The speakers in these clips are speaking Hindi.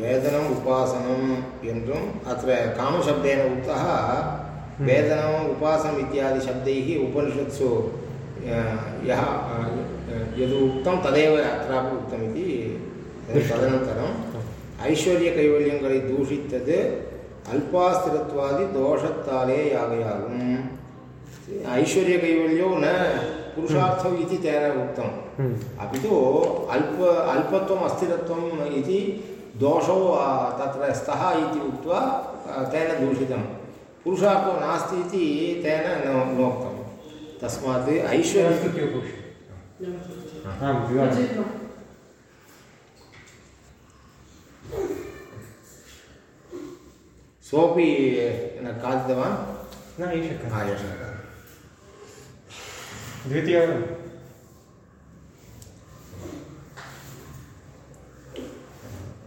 वेदनम् उपासनम् என்றும் अत्र कामशब्देन उक्तः वेदनम् उपासनम् इत्यादि शब्दैः उपनिषत्सु अ, यः अ, यद् उक्तं तदेव अत्रापि उक्तमिति तदनन्तरम् ஐஸ்வர்யகைவல்யங்களை தூஷித்தது அல்பாஸ்திரத்வாதி தோஷத்தாலே யாகையாகும் ऐश्वर्यकैवल्यो न पुरुषार्थौ इति तेन उक्तम् हम्म। अपि तु अल्प अल्पत्वम् अस्थिरत्वम् इति दोषौ तत्र स्तः इति उक्त्वा तेन दूषितं पुरुषार्थो नास्ति इति तेन न नोक्तं तस्मात् ऐश्वर्य सोऽपि न खादितवान्? न एषः। द्वितीयं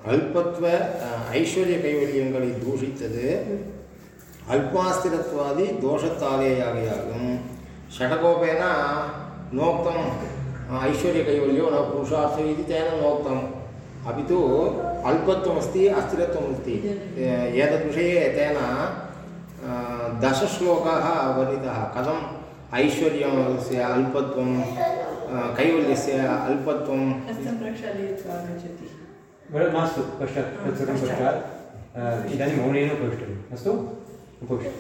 அல்பத்வ அஹ், ஐஸ்வர்ய கைவல்யங்களை தூஷித்தது அல்பாஸ்திரத்வாதி தோஷத்தாலேயாகையாகும் षडकोपेन नोक्तम् ऐश्वर्यकैवल्यो न पुरुषार्थो इति तेन नोक्तम् अपि तु अल्पत्वमस्ति अस्थिरत्वमस्ति ए- एतद्विषये तेन अ, दशश्लोकाः वर्णितः कथम् ऐश्वर्यस्य अल्पत्वं अ, कैवल्यस्य अल्पत्वं हस्तं प्रक्षालयित्वा आगच्छति वद- मास्तु पश्चात् तत्सर्वं पश्चात् अ, इदानीं मौनेन उपविष्टव्यम् अस्तु उपविष्ट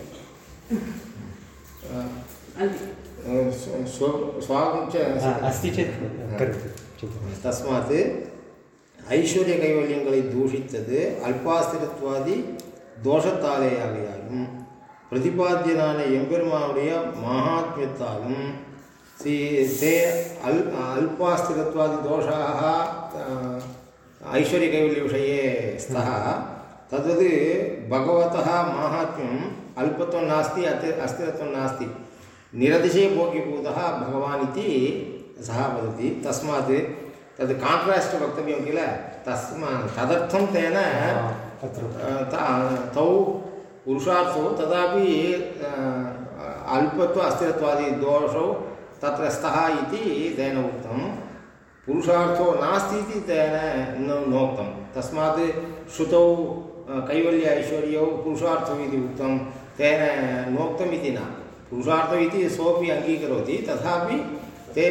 अ, अलि स्व- स्व- स्वागं च अ, अस्ति चेत् करोतु चिन्ता मास्तु தஸ்மாத் ஐஸ்வர்ய கைவல்யங்களை தூஷித்தது அல்பாஸ்திரத்வாதி தோஷத்தாலேயாகையாலும் பிரதிபாத்தியனான எம்பெருமானுடைய மகாத்மியத்தாலும் சி தே அல் அல்பாஸ்திரத்வாதி தோஷாः ऐश्वर्यकैवल्यविषये स्तः तद्वत् भगवतः माहात्म्यम् अल्पत्वं नास्ति अति अस्थिरत्वं नास्ति। निरतिशयभोग्यभूतः भगवान् इति सः वदति। तस्मात् तद् काण्ट्रास्ट् वक्तव्यं किल? तस्मा तदर्थं तेन त- पुरुषार्थौ तदापि अल्पत्व अस्थिरत्वादि दोषौ तत्र स्तः इति तेन उक्तं पुरुषार्थो नास्ति इति तेन न नोक्तं तस्मात् श्रुतौ अ, कैवल्य ऐश्वर्यौ पुरुषार्थौ इति उक्तं तेन नोक्तम् इति न पुरुषार्थौ इति सोऽपि अङ्गीकरोति तथापि ते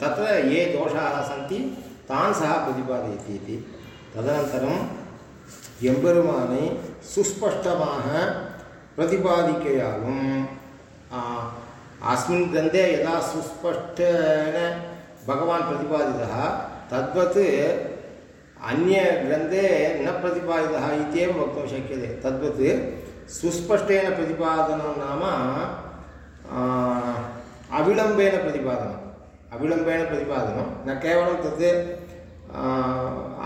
तत्र ये दोषाः सन्ति तान् सः प्रतिपादयति इति तदनन्तरं எம்பெருமானை சுஸ்பஷ்டமாக பிரதிபாதிக்கையாலும் ஆ, अस्मिन् ग्रन्थे यदा सुस्पष्टेन भगवान् प्रतिपादितः, तद्वत् अन्यग्रन्थे न प्रतिपादितः इत्येव वक्तुं शक्यते। तद्वत् सुस्पष्टेन प्रतिपादनं नाम अविलम्बेन प्रतिपादनम् अविलम्बेन प्रतिपादनं। न केवलं तत्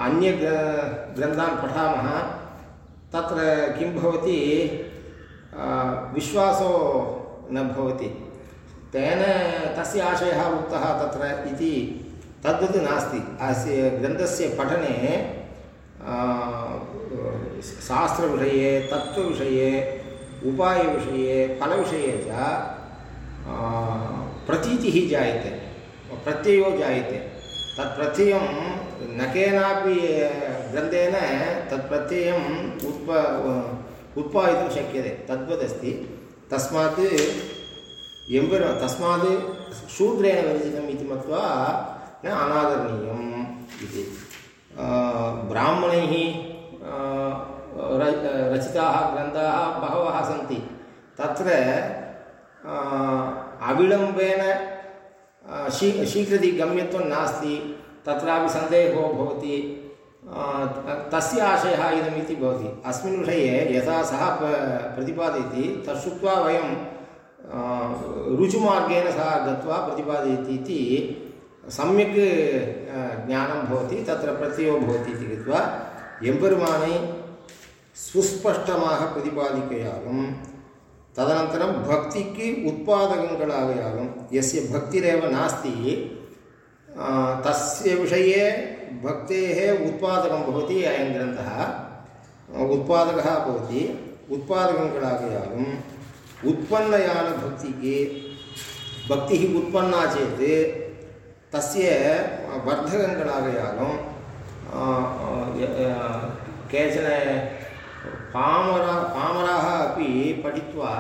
अन्य ग्रन्थान् पठामः, तत्र किं भवति विश्वासो न भवति। तेन तस्य आशयः उक्तः तत्र इति तद्वत् नास्ति। अस्य ग्रन्थस्य पठने शास्त्रविषये, तत्त्वविषये, उपायविषये, फलविषये च प्रतीतिः जायते, प्रत्ययो जायते। तत् प्रत्ययं न केनापि ग्रन्थेन तत् प्रत्ययम् उत्प, उत्पादितुं शक्यते। तद्वदस्ति। तस्मात् एम्बर तस्मात् शूद्रेण विरचितम् इति मत्वा न अनादरणीयम् इति। ब्राह्मणैः रचिताः ग्रन्थाः बहवः सन्ति। तत्र अविलम्बेन शी, शीघ्रति गम्यत्वं नास्ति, तत्रापि सन्देहो भवति तस्य आशयः इदमिति भवति। अस्मिन् विषये यथा सः प्रतिपादयति, तत् श्रुत्वा वयं रुजुमार्गेण सः गत्वा प्रतिपादयति इति सम्यक् ज्ञानं भवति, तत्र प्रत्ययो भवति इति कृत्वा एम्बेरुमाने சுஸ்பஷ்டமாக பிரதிபாதிக்கையாகும் ததனந்தரம் பக்திக்கு உற்பாதகங்களாகையாகும் எஸ்ய பக்திரேவ நாஸ்தி தஸ்ய விஷயே பக்தேः உற்பாதகம் भवति, अयं ग्रन्थः। उत्पादकः भवति उत्पादकङ्कलाकयागम् उत्पन्नयानभक्तिः भक्तिः उत्पन्ना चेत् तस्य वर्धकङ्कलाकयागम् केचन पामर पामराः अपि पठित्वा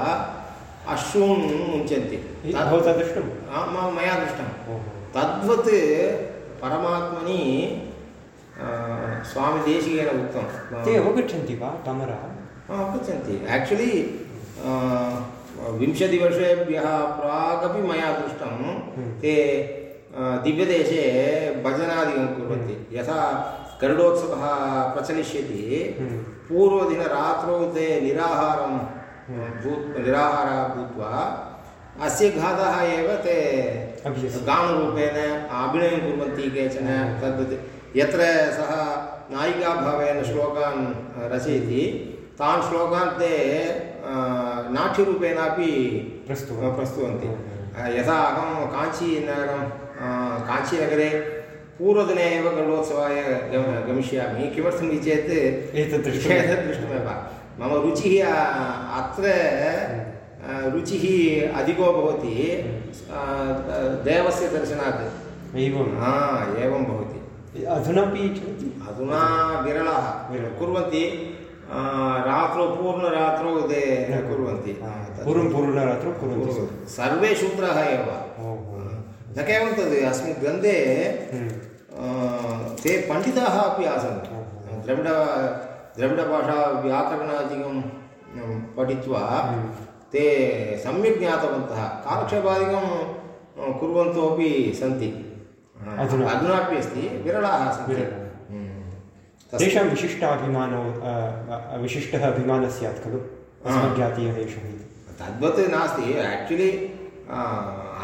अश्रून् मुञ्चन्ति। भवता दृष्टं? मया दृष्टं। तद्वत् परमात्मनि स्वामिदेशिकेन उक्तं। ते अवगच्छन्ति वा पामराः आगच्छन्ति आक्चुलि विंशतिवर्षेभ्यः प्रागपि मया दृष्टं ते आ, दिव्यदेशे भजनादिकं कुर्वन्ति। यथा गरुडोत्सवः प्रचलिष्यति हम्म। पूर्वदिनरात्रौ ते निराहारं भूत् निराहारः भूत्वा अस्य घातः एव ते। गानरूपेण अभिनयं कुर्वन्ति केचन तद्वत् यत्र सः नायिकाभावेन श्लोकान् रचयति तान् श्लोकान् ते नाट्यरूपेणापि प्रस्तुतवान्। प्रस्तुवन्ति यथा अहं काञ्चीनगरं काञ्चीनगरे पूर्वदिने एव गरुडोत्सवाय गम गमिष्यामि किमर्थमिति चेत् एतत् एतत् दृष्टमेव मम रुचिः अत्र रुचिः अधिको भवति देवस्य दर्शनात् एवं हा एवं भवति अधुनापि अधुना विरलाः। कुर्वन्ति रात्रौ पूर्णरात्रौ ते न कुर्वन्ति पूर्वं पूर्णरात्रौ कुर्वन्ति सर्वे शूद्राः एव न केवलं तद् अस्मिन् ग्रन्थे। ते पण्डिताः अपि आसन् द्रविड द्रविडभाषा व्याकरणादिकं पठित्वा। ते सम्यक् ज्ञातवन्तः कालक्षेपादिकं कुर्वन्तोपि सन्ति अधुनापि अस्ति विरलाः सन्ति तेषां विशिष्टाभिमानो विशिष्टः अभिमानः स्यात् खलु? अस्मज्जातीयः एषः इति। तद्वत् नास्ति आक्चुलि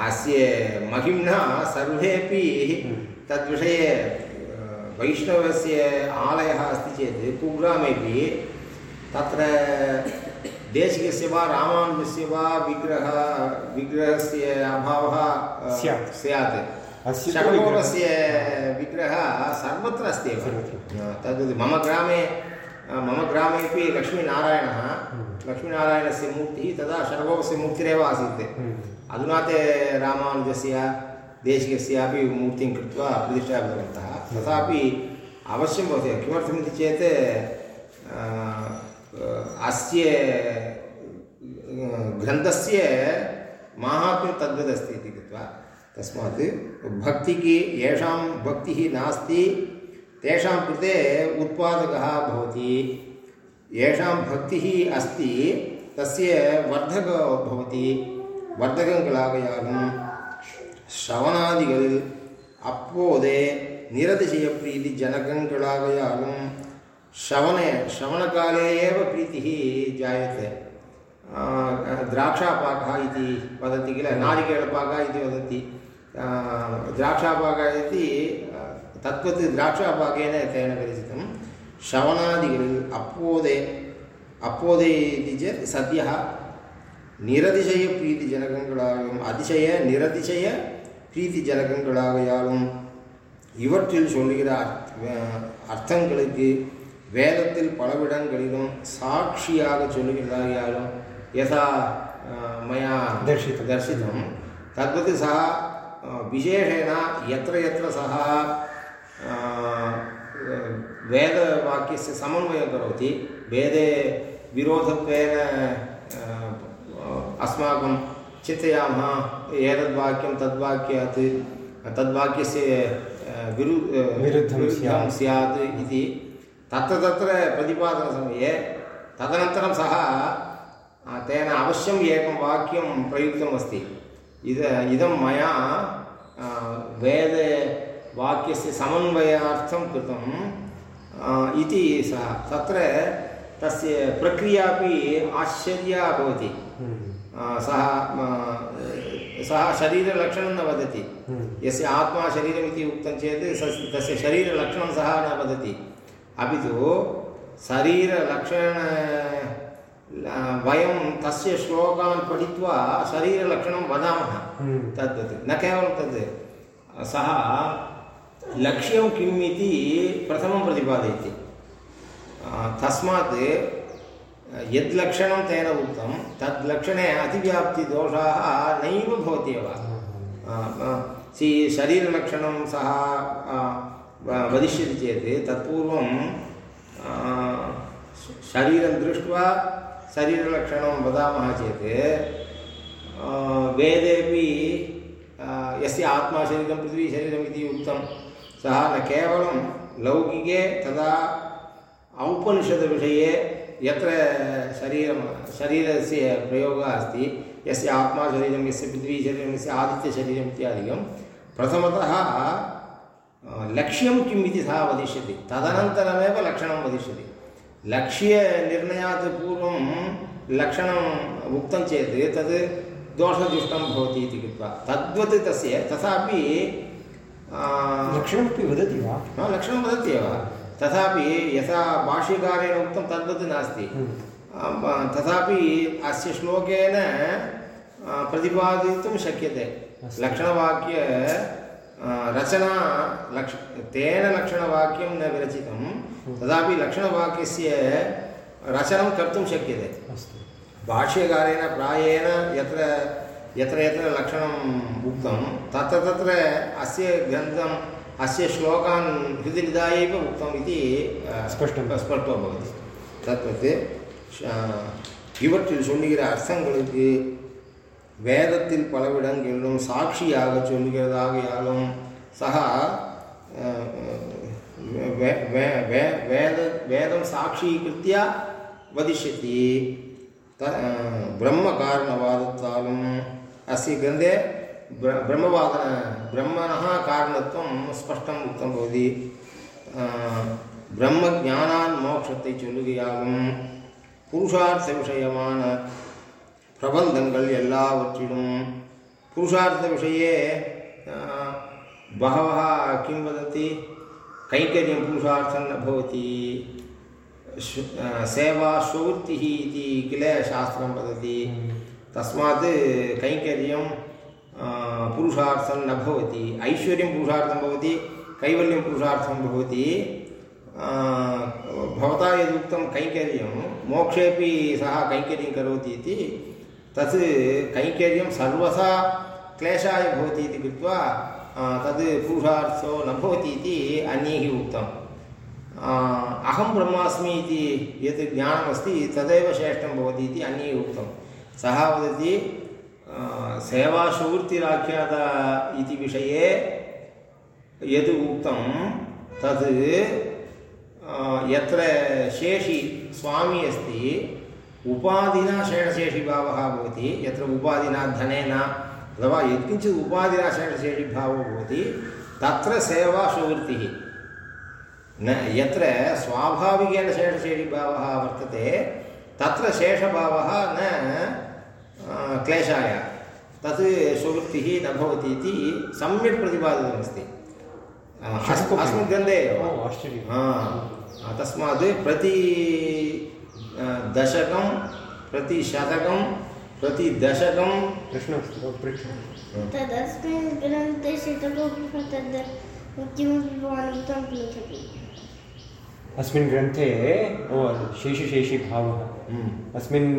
अस्य महिम्ना सर्वेपि तद्विषये अ, वैष्णवस्य आलयः अस्ति चेत् कुग्रामेपि तत्र देशिकस्य वा रामानुजस्य वा विग्रह विग्रहस्य अभावः स्यात्। स्यात्। अस्य षड्कोपस्य विग्रहः सर्वत्र अस्ति एव। तद् मम ग्रामे मम ग्रामेपि लक्ष्मीनारायणः। लक्ष्मीनारायणस्य मूर्तिः तदा षड्कोपस्य मूर्तिरेव आसीत्। हम्म। अधुना ते रामानुजस्य देशिकस्यापि मूर्तिं कृत्वा प्रतिष्ठापितवन्तः तथापि अवश्यं भवति। किमर्थमिति चेत् अस्य ग्रन्थस्य माहात्म्यं तद्वदस्ति इति कृत्वा तस्मात् भक्तिः येषां भक्तिः नास्ति तेषां कृते उत्पादकः भवति येषां भक्तिः अस्ति तस्य वर्धको भवति வர்த்தகம் கலாகையாலும் ஸ்ரவணாதிகளில் அப்போதே நிரதிசய பிரீதி ஜனகங்களாகையாலும் श्रवणे श्रवणकाले एव प्रीतिः जायते आ, द्राक्षापाकः इति वदति किल नारिकेलपाकः इति वदति द्राक्षाभागः इति तत्त्वत् द्राक्षाभागेन तेन विरचितं शवनादिகளிल् अप्पोदे அப்போதே இது சத்யா நிரதிசய பிரீத்தி ஜனகங்களாகவும் அதிசய நிரதிசய பிரீத்தி ஜனகங்களாகையாலும் இவற்றில் சொல்லுகிற அர்த்தங்களுக்கு வேதத்தில் பலவிடங்களிலும் சாட்சியாக சொல்லுகிறதாகையாலும் யதா மயா தர்ஷித் தர்ஷிதம் தத்வத்து சா विशेषेण यत्र यत्र सः वेदवाक्यस्य समन्वयं करोति। वेदे विरोधत्वेन अस्माकं चिन्तयामः एतद्वाक्यं तद्वाक्यात् तद्वाक्यस्य विरु विरुद्धं स्यात्। स्यात् इति। तत्र तत्र प्रतिपादनसमये तदनन्तरं सः तेन अवश्यम् एकं वाक्यं प्रयुक्तम् अस्ति इद इदं मया वेदवाक्यस्य समन्वयार्थं कृतं आ, इति सः तत्र तस्य प्रक्रिया अपि आश्चर्या भवति। सः सः शरीरलक्षणं न वदति। यस्य आत्मा शरीरमिति उक्तं चेत् तस्य शरीरलक्षणं सः न वदति अपि तु शरीरलक्षण वयं तस्य श्लोकान् पठित्वा शरीरलक्षणं वदामः। हम्म। तद्वत् न केवलं तद् सः लक्ष्यं किम् इति प्रथमं प्रतिपादयति। तस्मात् यद् लक्षणं तेन उक्तं तद् लक्षणे अतिव्याप्तिदोषाः नैव भवत्येव आ, आ, सि शरीरलक्षणं सः वदिष्यति चेत् तत्पूर्वं शरीरं दृष्ट्वा शरीरलक्षणं वदामः चेत् वेदेपि यस्य आत्मा शरीरं पृथ्वीशरीरम् इति उक्तं, सः न केवलं लौकिके तदा औपनिषद्विषये यत्र शरीरं, शरीरस्य प्रयोगः अस्ति, यस्य आत्मा शरीरं, यस्य पृथ्वीशरीरं यस्य आदित्यशरीरम् इत्यादिकं, प्रथमतः लक्ष्यं किम् इति सः वदिष्यति, तदनन्तरमेव लक्षणं वदिष्यति। लक्ष्यनिर्णयात् पूर्वं लक्षणम् उक्तं चेत् तद् दोषजुष्टं भवति इति कृत्वा। तद्वत् तस्य तथापि लक्षणमपि वदति वा? लक्षणं वदति एव। तथापि यथा भाष्यकारेण उक्तं तद्वत् नास्ति। हम्म। तथापि अस्य श्लोकेन प्रतिपादयितुं शक्यते। लक्षणवाक्य रचना लक्ष तेन लक्षणवाक्यं न विरचितं हम्म। तथापि लक्षणवाक्यस्य रचनं कर्तुं शक्यते भाष्यकारेण प्रायेण यत्र यत्र यत्र लक्षणम् उक्तं तत्र तत्र अस्य ग्रन्थम् अस्य श्लोकान् हृदि निधाय एव उक्तम् इति स्पष्टं ஸ்பஷ்டோ பவதி தத்வத் இவற்றில் சொல்லுகிற அர்த்தங்களுக்கு வேதத்தில் பலவிடங்களிலும் சாட்சியாக சொல்லுகிறதாகையாலும் சகா वेद वेदं साक्षीकृत्य वदिष्यति त ब्रह्मकारणवादत्तालम् अस्य ग्रन्थे ब्र ब्रह्मवाद ब्रह्मणः कारणत्वं स्पष्टम् उक्तं भवति பிரம்மஜானான் மோட்சத்தை சொல்லுகையாகும் புருஷார்த்த विषय பிரபந்தங்கள் எல்லாவற்றிலும் புருஷார்த்த விஷயே பகவா कैङ्कर्यं पुरुषार्थं न भवति सेवा स्ववृत्तिः इति किल शास्त्रं वदति तस्मात् कैङ्कर्यं पुरुषार्थं न भवति ऐश्वर्यं पुरुषार्थं भवति कैवल्यं पुरुषार्थं भवति। भवता यदुक्तं कैङ्कर्यं मोक्षेपि सः कैङ्कर्यं करोति इति तत् कैङ्कर्यं सर्वथा क्लेशाय भवति इति कृत्वा तद् पुरुषार्थो न भवति इति अन्यैः उक्तम्। अहं ब्रह्मास्मि इति यत् ज्ञानमस्ति तदेव श्रेष्ठं भवति इति अन्यैः उक्तं सः वदति सेवाशूर्तिराख्याता इति विषये यद् उक्तं तद् यत्र शेषि स्वामी अस्ति, उपाधिना शेषशेषिभावः भवति, यत्र उपाधिना धनेन अथवा यत्किञ्चित् उपाधिना शेषशेषिभावो भवति तत्र सेवा सुवृत्तिः न यत्र स्वाभाविकेन शेषशेषिभावः वर्तते तत्र शेषभावः न क्लेशाय। तत् सुवृत्तिः न भवति इति सम्यक् प्रतिपादितमस्ति। अस्मिन् ग्रन्थे तस्मात् प्रति दशकं प्रतिशतकं प्रतिदशकं प्रश्नः तदस्मिन् ग्रन्थे शीतकोपि तद् किमपि भवान् उक्तं खलु अस्मिन् ग्रन्थे ओ शेषशेषीभावः। हम्म। अस्मिन्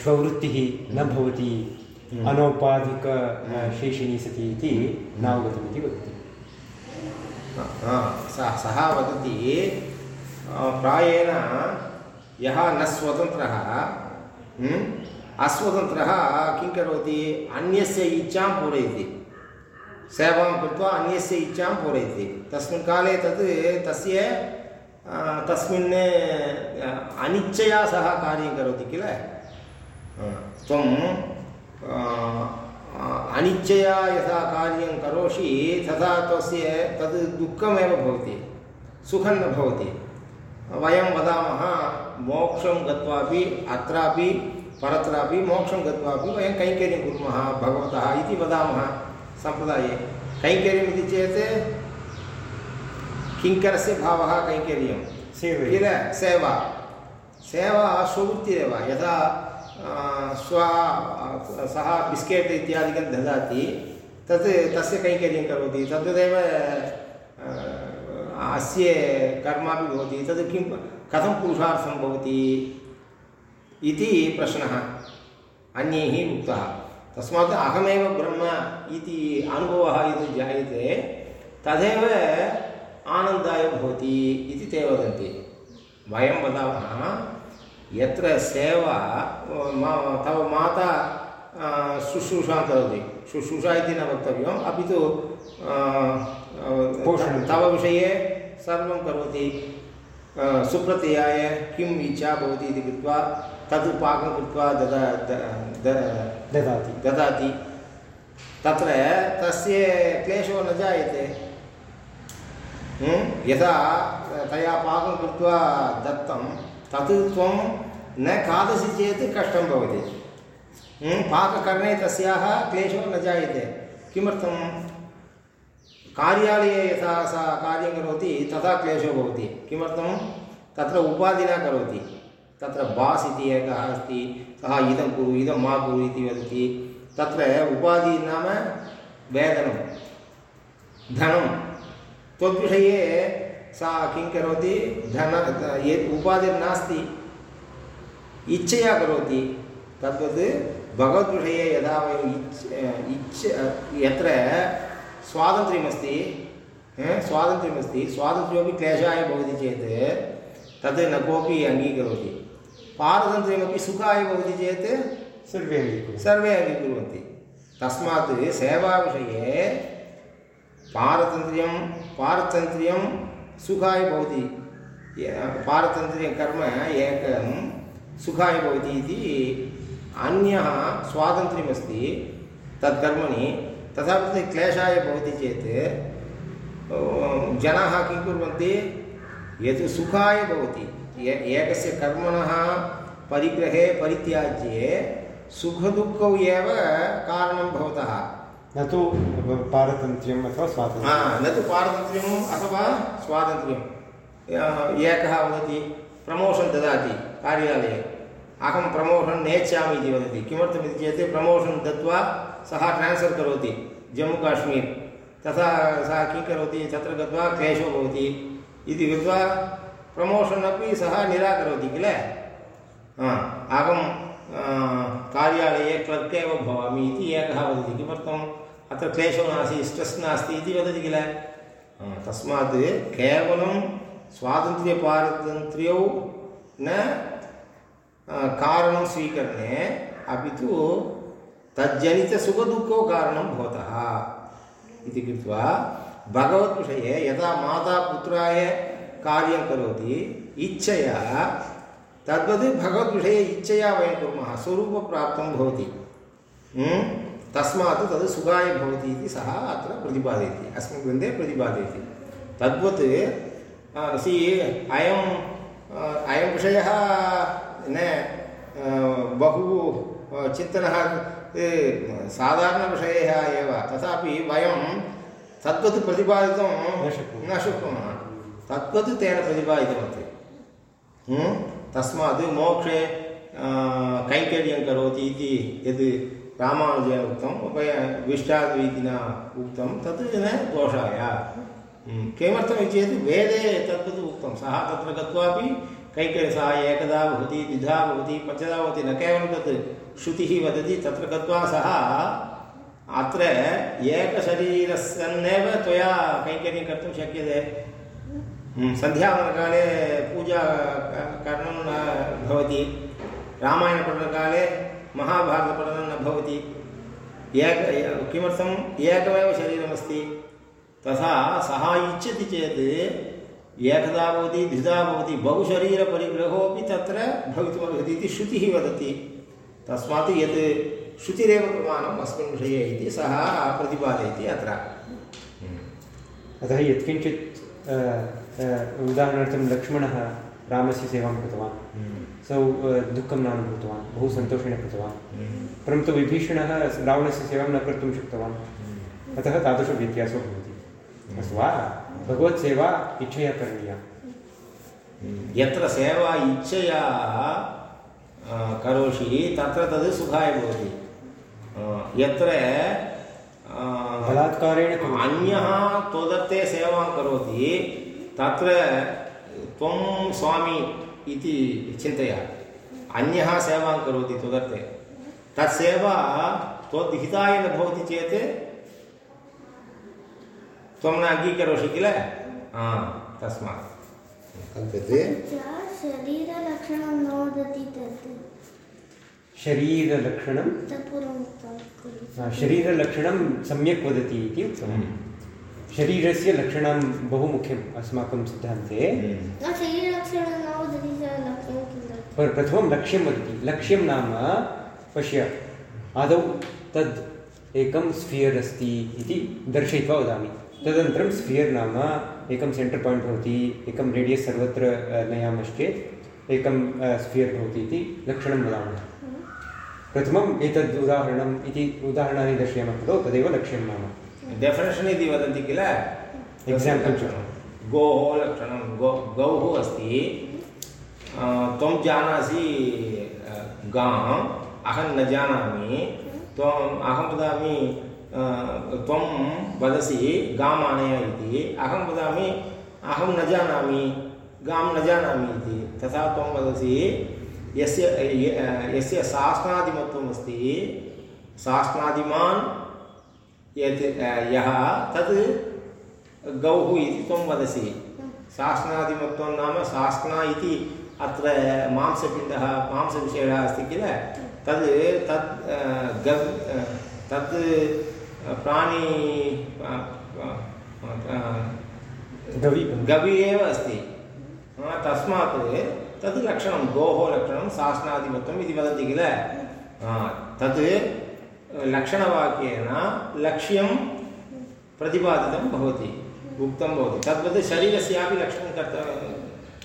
स्ववृत्तिः न भवति। हम्म। अनौपाधिक शेषिणी सति इति नावगतमिति वदति। सः वदति प्रायेण यः न स्वतन्त्रः हम्म, अस्वतन्त्रः किं करोति? अन्यस्य इच्छां पूरयति। सेवां कृत्वा अन्यस्य इच्छां पूरयति। तस्मिन् काले तत्, तस्य तस्मिन् अनिच्छया सह कार्यं करोति किल? त्वं अनिच्छया यथा कार्यं करोषि, तथा तस्य तद् दुःखमेव भवति, सुखं न भवति। वयं वदामः, मोक्षं गत्वापि, अत्रापि परत्रापि मोक्षं गत्वापि वयं कैङ्कर्यं कुर्मः भगवतः इति वदामः सम्प्रदाये। कैङ्कर्यम् इति चेत् किङ्करस्य भावः कैङ्कर्यं किल? सेवा। सेवा स्ववृत्तिरेव। यथा स्व सः बिस्केट् इत्यादिकं ददाति तत् तस्य कैङ्कर्यं करोति। तद्वदेव अस्य कर्मापि भवति। तद् किं कथं पुरुषार्थं भवति? इति प्रश्नः। अन्यैः उक्तः तस्मात् अहमेव ब्रह्म इति अनुभवः यद् जायते तदेव आनन्दाय भवति इति ते वदन्ति। वयं वदामः यत्र सेवा तव माता शुश्रूषां करोति। शुश्रूषा इति न वक्तव्यम् अपि तु पोषणं। तव विषये सर्वं करोति। सुप्रत्ययाय किम् इच्छा भवति इति कृत्वा तत् पाकं कृत्वा ददा ददाति ददाति तत्र तस्य क्लेशो न जायते? यथा तया पाकं कृत्वा दत्तं तत् त्वं न खादसि चेत् कष्टं भवति पाककरणे तस्याः क्लेशो न जायते किमर्थं कार्यालये यथा सा कार्यं करोति तथा क्लेशो भवति किमर्थं तत्र उपाधिना करोति तत्र बास् इति एकः अस्ति, सः इदं कुरु, इदं मा कुरु इति वदति। तत्र उपाधि नाम वेतनं धनं। त्वद्विषये सा किं करोति? धन यत् उपाधिर्नास्ति इच्छया करोति। तद्वत् भगवद्विषये यदा वयम् इच्छ इच्छ, यत्र स्वातन्त्र्यमस्ति स्वातन्त्र्यमस्ति स्वातन्त्र्यमपि क्लेशाय भवति चेत् तद् न कोऽपि अङ्गीकरोति। पारतन्त्र्यमपि सुखाय भवति चेत् सर्वे अङ्गीकुर्वन्ति। सर्वे अङ्गीकुर्वन्ति। तस्मात् सेवाविषये पारतन्त्र्यं पारतन्त्र्यं सुखाय भवति। य- पारतन्त्र्यं कर्म एकं सुखाय भवति इति अन्यः स्वातन्त्र्यमस्ति तत्कर्मणि। तथापि क्लेशाय भवति चेत् जनाः किं कुर्वन्ति? यत् सुखाय भवति। एकस्य कर्मणः परिग्रहे परित्याज्ये सुखदुःखौ एव कारणं भवतः। न तु पारतन्त्र्यम् अथवा हा, स्वातन्त्र्यं न तु पारतन्त्र्यम् अथवा स्वातन्त्र्यं अ, एकः वदति प्रमोशन् ददाति कार्यालये। अहं प्रमोशन् नेच्छामि इति वदति। किमर्थमिति चेत् प्रमोशन् दत्वा सः ट्रान्स्फर् करोति जम्मुकाश्मीर् तथा सः किं करोति? तत्र गत्वा क्लेशो भवति। इति कृत्वा प्रमोशन् अपि सः निराकरोति किल? अहं कार्यालये क्लर्क् एव भवामि इति एकः वदति किमर्थम्? अत्र क्लेशो नास्ति स्ट्रेस् नास्ति इति वदति किल? तस्मात् केवलं स्वातन्त्र्यपारतन्त्र्यौ न कारणं स्वीकरणे अपि तु तज्जनितसुखदुःखौ कारणं भवतः। इति कृत्वा भगवद्विषये यदा माता पुत्राय कार्यं करोति इच्छया तद्वत् भगवद्विषये इच्छया वयं कुर्मः स्वरूपप्राप्तं भवति। हं? तस्मात् तद् सुखाय भवति इति सः अत्र प्रतिपादयति। अस्मिन् ग्रन्थे प्रतिपादयति। तद्वत् सि अयं अ, अयं विषयः न बहु चिन्तनः साधारणविषयः एव। तथापि वयं तद्वत् प्रतिपादितुं न शक्नुमः। तद्वत् तेन प्रतिपादितमस्ति हं? तस्मात् मोक्षे कैङ्कर्यं करोति इति यद् रामानुजेन उक्तं वय विष्टाद्वैतिना उक्तं तत् न दोषाय. किमर्थमिति चेत् वेदे तद्वत् उक्तं सः तत्र गत्वापि कैङ्कर्य सः एकदा भवति द्विधा भवति पञ्चदा भवति न केवलं तत् श्रुतिः वदति तत्र गत्वा सः अत्र एकशरीरस्सन्नेव त्वया कैङ्कर्यं कर्तुं शक्यते सन्ध्यावनकाले पूजा क- करणं न भवति। रामायणपठनकाले महाभारतपठनं न भवति। एक किमर्थम् एकमेव शरीरमस्ति। तथा सः इच्छति चेत् एकदा भवति द्विधा भवति बहुशरीरपरिग्रहोपि तत्र भवितुमर्हति इति श्रुतिः वदति। तस्मात् यत् श्रुतिरेव प्रमाणम् अस्मिन् विषये इति सः प्रतिपादयति अत्र। हम्म। अतः यत्किञ्चित् उदाहरणार्थं लक्ष्मणः रामस्य सेवां कृतवान्। सौ अ, दुःखं न अनुभूतवान् बहु सन्तोषेण कृतवान्। परन्तु विभीषणः रावणस्य सेवां न कर्तुं शक्तवान्। अतः तादृशव्यत्यासो भवति। अस्तु वा? भगवत्सेवा इच्छया करणीया। यत्र सेवा इच्छया करोषि तत्र तद् सुखाय भवति। यत्र बलात्कारेण अन्यः त्वदर्थे सेवां करोति तत्र त्वं स्वामी इति चिन्तय। अन्यः सेवां करोति त्वदर्थे तत्सेवा त्वद्हिताय न भवति चेत् त्वं न अङ्गीकरोषि किल? हा, तस्मात्। कल्प्यते शरीरलक्षणं तत्। शरीरलक्षणं? शरीरलक्षणं सम्यक् वदति इति उक्तवान् शरीरस्य लक्षणं बहु मुख्यम् अस्माकं सिद्धान्ते प्रथमं लक्ष्यं वदति लक्ष्यं नाम पश्य आदौ तद् एकं स्फियर् अस्ति इति दर्शयित्वा वदामि तदनन्तरं स्फियर् नाम एकं सेण्टर् पायिण्ट् भवति एकं रेडियस् सर्वत्र नयामश्चेत् एकं स्फियर् भवति इति लक्षणं वदामः प्रथमम् एतद् उदाहरणम् इति उदाहरणानि दर्शयामः खलु तदेव लक्ष्यं नाम डेफिनेशन् इति वदन्ति किल Example गोः लक्षणं गौ गौः अस्ति। त्वं जानासि गाम् अहं न जानामि। त्वम् अहं वदामि त्वं वदसि गाम् आनय इति। अहं वदामि अहं न जानामि गां न जानामि इति। तथा त्वं वदसि यस्य यस्य शास्त्रादिमत्वमस्ति शास्त्रादिमान् यत् अ, यः तद् गौः इति त्वं वदसि शासनादिमत्वं नाम शासना इति अत्र मांसपिण्डः मांसविषयः अस्ति किल तद् तत् अ, गव् अ, तद् प्राणी अ, अ, अ, गवि गवि एव अस्ति हा, तस्मात् तद् लक्षणं गोः लक्षणं शासनादिमत्वम् इति वदन्ति किल हा, तत् लक्षणवाक्येन लक्ष्यं प्रतिपादितं भवति, उक्तं भवति। तद्वत् शरीरस्यापि लक्षणं कर्तव्यं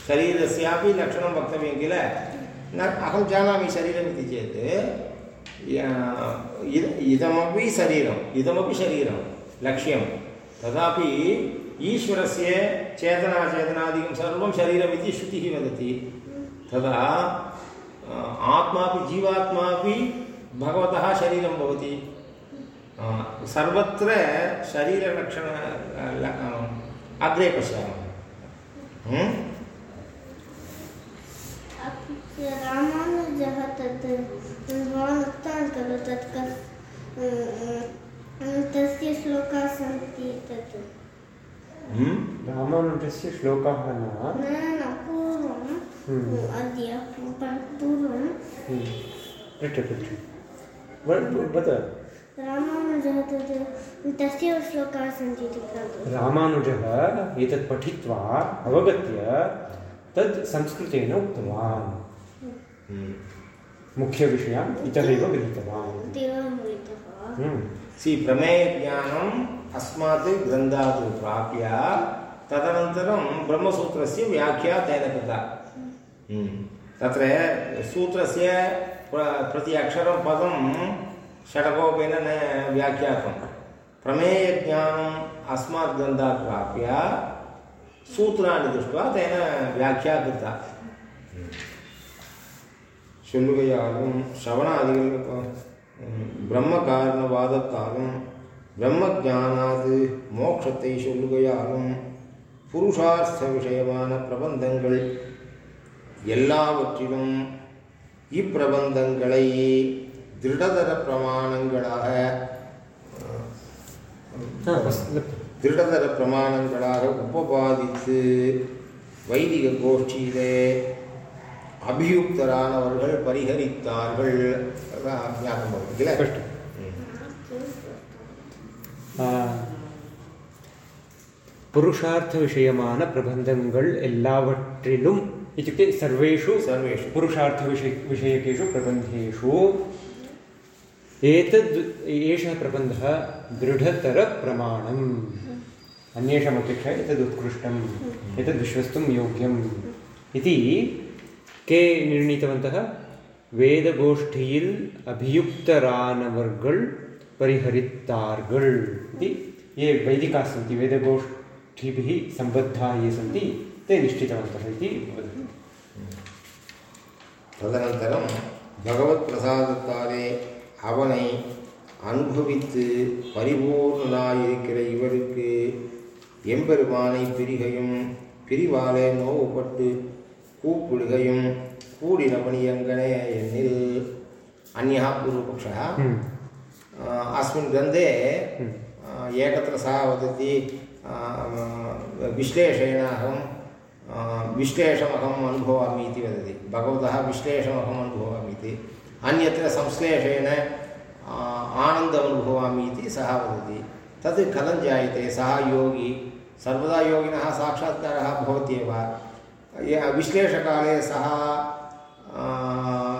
शरीरस्यापि लक्षणं वक्तव्यं किल? न, अहं जानामि शरीरमिति चेत् इदमपि शरीरम्, इदमपि शरीरं लक्ष्यं। तथापि ईश्वरस्य चेतनाचेतनादिकं सर्वं शरीरमिति श्रुतिः वदति। तदा आत्मापि जीवात्मापि भगवतः शरीरं भवति। सर्वत्र शरीरलक्षण अग्रे पश्यामः। हं? च रामानुजः तत् भवान् उक्तवान् खलु तत् कस् तस्य श्लोकाः सन्ति तत्। रामानुजस्य श्लोकाः न? न हम्म। अद्य पूर्वं हम्म। पृच्छ वद रामानुजः तत् एतत् पठित्वा अवगत्य तद् संस्कृतेन उक्तवान्। मुख्यविषयान् इतः गृहीतवान्। हम्म। सि प्रमेयज्ञानम् अस्मात् ग्रन्थात् प्राप्य तदनन्तरं ब्रह्मसूत्रस्य व्याख्या तेन कृता। तत्र सूत्रस्य प्रति अक्षरं पदं षडकोपेन न व्याख्यातं प्रमेयज्ञानम् अस्मात् ग्रन्थात् प्राप्य सूत्राणि दृष्ट्वा तेन व्याख्या कृता சொல்லுகையாலும் சவணாதிகள் பிரம்மகாரணவாதத்தாலும் பிரம்ம ஞானாது மோட்சத்தை சொல்லுகையாலும் புருஷார்த்த விஷயமான பிரபந்தங்கள் எல்லாவற்றிலும் இப்பிரபந்தங்களை திருடதர பிரமாணங்களாக திருடதர பிரமாணங்களாக உபபாதித்து வைதிக கோஷ்டியிலே அபியுக்தரானவர்கள் பரிகரித்தார்கள் ஞாபகம் இருக்குல்ல புருஷார்த்த விஷயமான பிரபந்தங்கள் எல்லாவற்றிலும் इत्युक्ते सर्वेषु सर्वेषु पुरुषार्थविषय विषयकेषु प्रबन्धेषु एतद्, एषः प्रबन्धः दृढतरप्रमाणम्। अन्येषामपेक्षया एतद् उत्कृष्टम्, एतद् विश्वस्तुं योग्यम् इति के निर्णीतवन्तः? वेदगोष्ठील् अभियुक्तरानवर्गळ् परिहरितार्गळ् इति ये वैदिकाः सन्ति, वेदगोष्ठीभिः सम्बद्धाः ये सन्ति, ते निश्चितवन्तः इति वदति ததனந்தரம் பகவத் பிரசாதத்தாலே அவனை அனுபவித்து பரிபூர்ணனாயிருக்கிற இவருக்கு எம்பெருமானை பிரிகையும் பிரிவாலே நோவுபட்டு கூப்பிடுகையும் கூடின பணியங்கனே எண்ணில் அந்யா பூர்வபக்ஷா அஸ்மின் கிரந்தே ஏகத்திர சா வதத்தி விஸ்லேஷேனாகம் विश्लेषमहम् अनुभवामि इति वदति भगवतः विश्लेषमहम् अनुभवामि इति अन्यत्र संश्लेषेण आनन्दम् अनुभवामि इति सः वदति तद् कथं जायते सः योगी सर्वदा योगिनः साक्षात्कारः भवत्येव विश्लेषकाले सः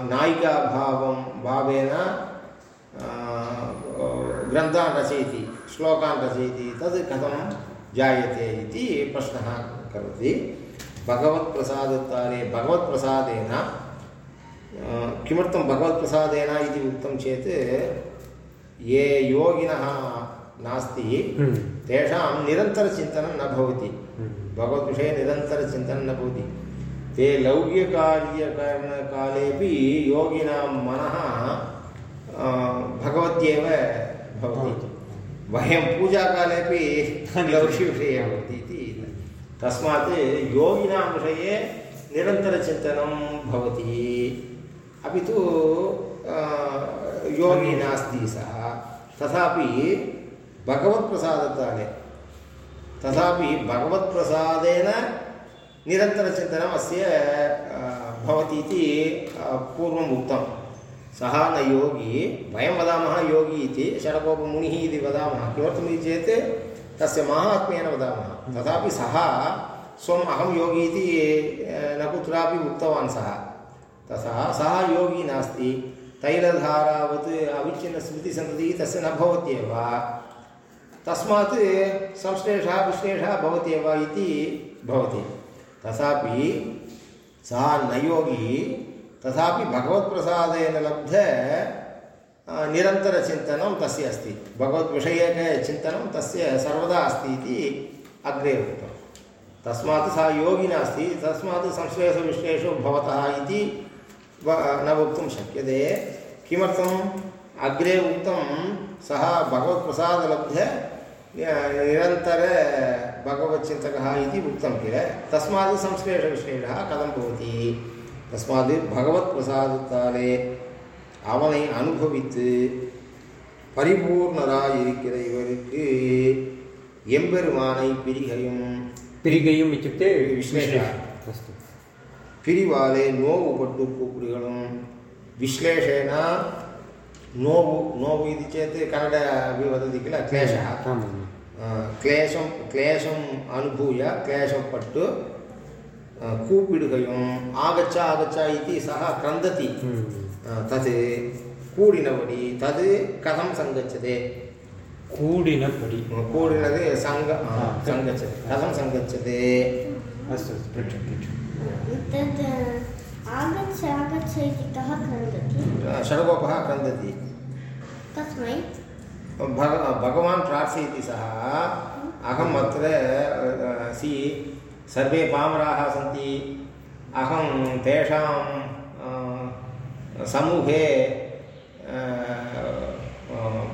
नायिकाभावं भावेन ग्रन्थान् रचयति श्लोकान् रचयति तद् कथं जायते इति प्रश्नः करोति भगवत्प्रसादत्काले भगवत्प्रसादेन किमर्थं भगवत्प्रसादेन इति उक्तं चेत् ये योगिनः नास्ति हम्म। तेषां निरन्तरचिन्तनं न भवति। हम्म। भगवद्विषये निरन्तरचिन्तनं न भवति। ते लौकिककार्यकरणकालेपि योगिनां मनः भगवत्येव भवति। वयं पूजाकालेपि लौकिकविषये भवति इति। तस्मात् योगिनां विषये निरन्तरचिन्तनं भवति। अपि तु योगी नास्ति सः। तथापि भगवत्प्रसादकाले तथापि भगवत्प्रसादेन निरन्तरचिन्तनम् अस्य भवति इति पूर्वम् उक्तं। सः न योगी, वयं वदामः योगी इति, षडकोपमुनिः इति वदामः। किमर्थमिति चेत् तस्य माहात्म्येन वदामः। तथापि सः स्वम् अहं योगी इति न कुत्रापि उक्तवान् सः। तथा सः योगी नास्ति। तैलधारावत् अविच्छिन्नस्मृतिसन्ततिः तस्य न भवत्येव। तस्मात् संश्लेषः, विश्लेषः भवत्येव इति भवति। तथापि सः न योगी, तथापि भगवत्प्रसादेन लब्ध निरन्तरचिन्तनं तस्य अस्ति। भगवद्विषयकचिन्तनं तस्य सर्वदा अस्ति इति अग्रे उक्तं। तस्मात् सः योगी नास्ति, तस्मात् संश्लेषविश्लेषो भवतः इति न वक्तुं शक्यते। किमर्थम्? अग्रे उक्तं, सः भगवत्प्रसादलब्ध निरन्तर भगवच्चिन्तकः इति उक्तं किल? तस्मात् संश्लेषविश्लेषः कथं भवति? तस्मात् भगवत्प्रसादकाले அவனை அனுபவித்து பரிபூர்ணராயிருக்கிற இவருக்கு எம்பெருமானை பிரிகையும் பிரிகையும் இச்சுக்தே விஸ்லேஷா அஸ்து பிரிவாலே நோவு பட்டு கூப்பிடுகளும். ವಿಶ್ಲೇಷೇಣ ನೋವು ನೋವು ಇದು ಚೇತ್ ಕನ್ನಡ ಅಪಿ ವದತಿ ಖಿಲ ಕ್ಲೇಶಃ ಕ್ಲೇಶಂ ಕ್ಲೇಶಂ ಅನುಭೂಯ ಕ್ಲೇಶಂ ಪಟ್ಟು ಕೂಪಿಡುಗಯಂ ಆಗಚ್ಚ ಆಗಚ್ಚ ಇತಿ तत् कूडिनवडि तद् कथं सङ्गच्छते कूडिनपडि कूडिनद् सङ्ग सङ्गच्छते कथं सङ्गच्छते अस्तु अस्तु पृच्छ पृच्छ तद् आगच्छ आगच्छ इति कः क्रन्दति षडगोपः क्रन्दति कस्मै भग भगवान् प्रार्थयति सः अहम् अत्र सि सर्वे पामराः सन्ति अहं तेषां समूहे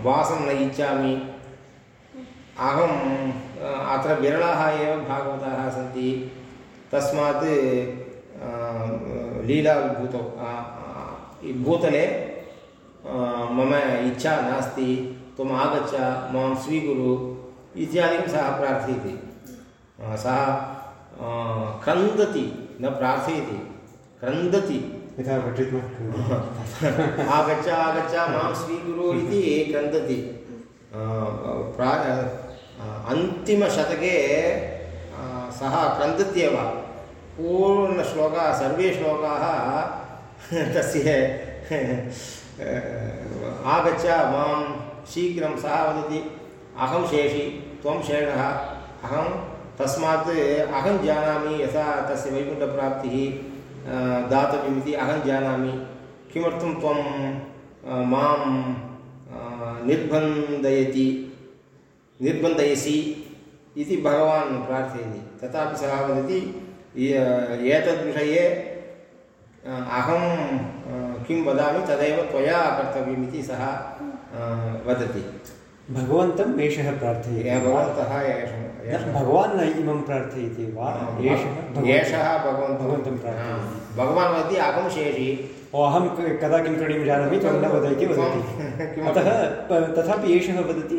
वासं न इच्छामि अहम् अत्र विरलाः एव भागवताः सन्ति तस्मात् लीलाविभूतौ भूतले मम इच्छा नास्ति त्वम् आगच्छ माँ स्वीकुरु इत्यादिकं सः प्रार्थयति सः क्रन्दति न प्रार्थयति क्रन्दति यथा पठितुं आगच्छ आगच्छ माँ स्वीकुरु इति क्रन्दति प्रा अन्तिमशतके सः क्रन्दत्येव पूर्णश्लोकाः सर्वे श्लोकाः तस्य आगच्छ माँ शीघ्रं सः वदति। अहं शेषि त्वं शेषः अहं तस्मात् अहं जानामि यथा तस्य वैकुण्ठप्राप्तिः। दातव्यमिति अहं जानामि। किमर्थं त्वं माँ निर्बन्धयति निर्बन्धयसि इति भगवान् प्रार्थयति। तथापि सः वदति एतद्विषये अहं किं वदामि तदेव त्वया कर्तव्यमिति सः वदति। भगवन्तम् एषः प्रार्थयति। भगवन्तः एषः। भगवान् न इमं प्रार्थयति वा एषः भगवन्तः- एषः भगवन्तं भगवन्तं प्रार्थयति हा, भगवान् वदति अहं शेषि ओ अहं क- कदा किं करणीयं जानामि त्वं न वद इति वदति किमर्थम्? अतः प- तथापि एषः वदति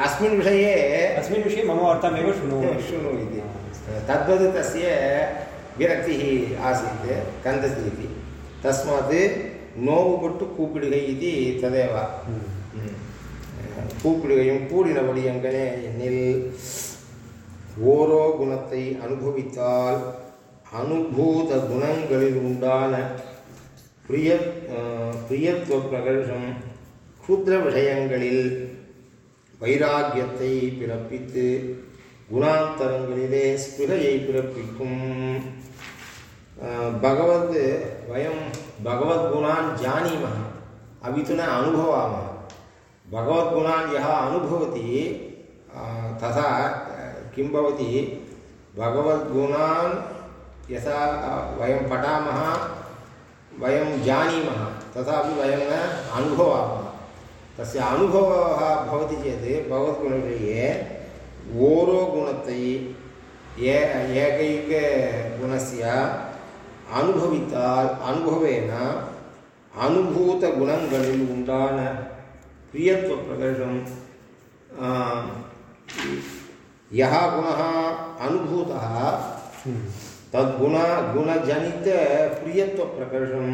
अस्मिन् विषये अस्मिन् विषये मम वार्तामेव शृणु शृणु इति तद्वत् तस्य विरक्तिः आसीत् कन्दति इति तस्मात् नोवुपट्टु कूपिडिगै इति तदेव கூப்பிடுகையும் கூடினபடி எங்கனே எண்ணில் ஓரோ குணத்தை அனுபவித்தால் அனுபூத குணங்களில் உண்டான பிரிய பிரியத்துவ பிரகர்ஷம் க்ஷுத்ர விஷயங்களில் வைராக்கியத்தை பிறப்பித்து குணாந்தரங்களிலே ஸ்பிருகையை பிறப்பிக்கும் भगवद् वयं भगवद्गुणान् जानीमः अपि तु न अनुभवामः भगवद्गुणान् यः अनुभवति तथा किं भवति? भगवद्गुणान् यथा वयं पठामः, वयं जानीमः, तथापि वयं न अनुभवामः। तस्य अनुभवः भवति चेत्, भगवद्गुणविषये ओरो गुणत्वै, ए एकैकगुणस्य அனுபவித்தால் அனுபவேன அனுபூத குணங்களில் உண்டான यः गुणः अनुभूतः। तद्गुण गुणजनितप्रियत्वप्रकर्षं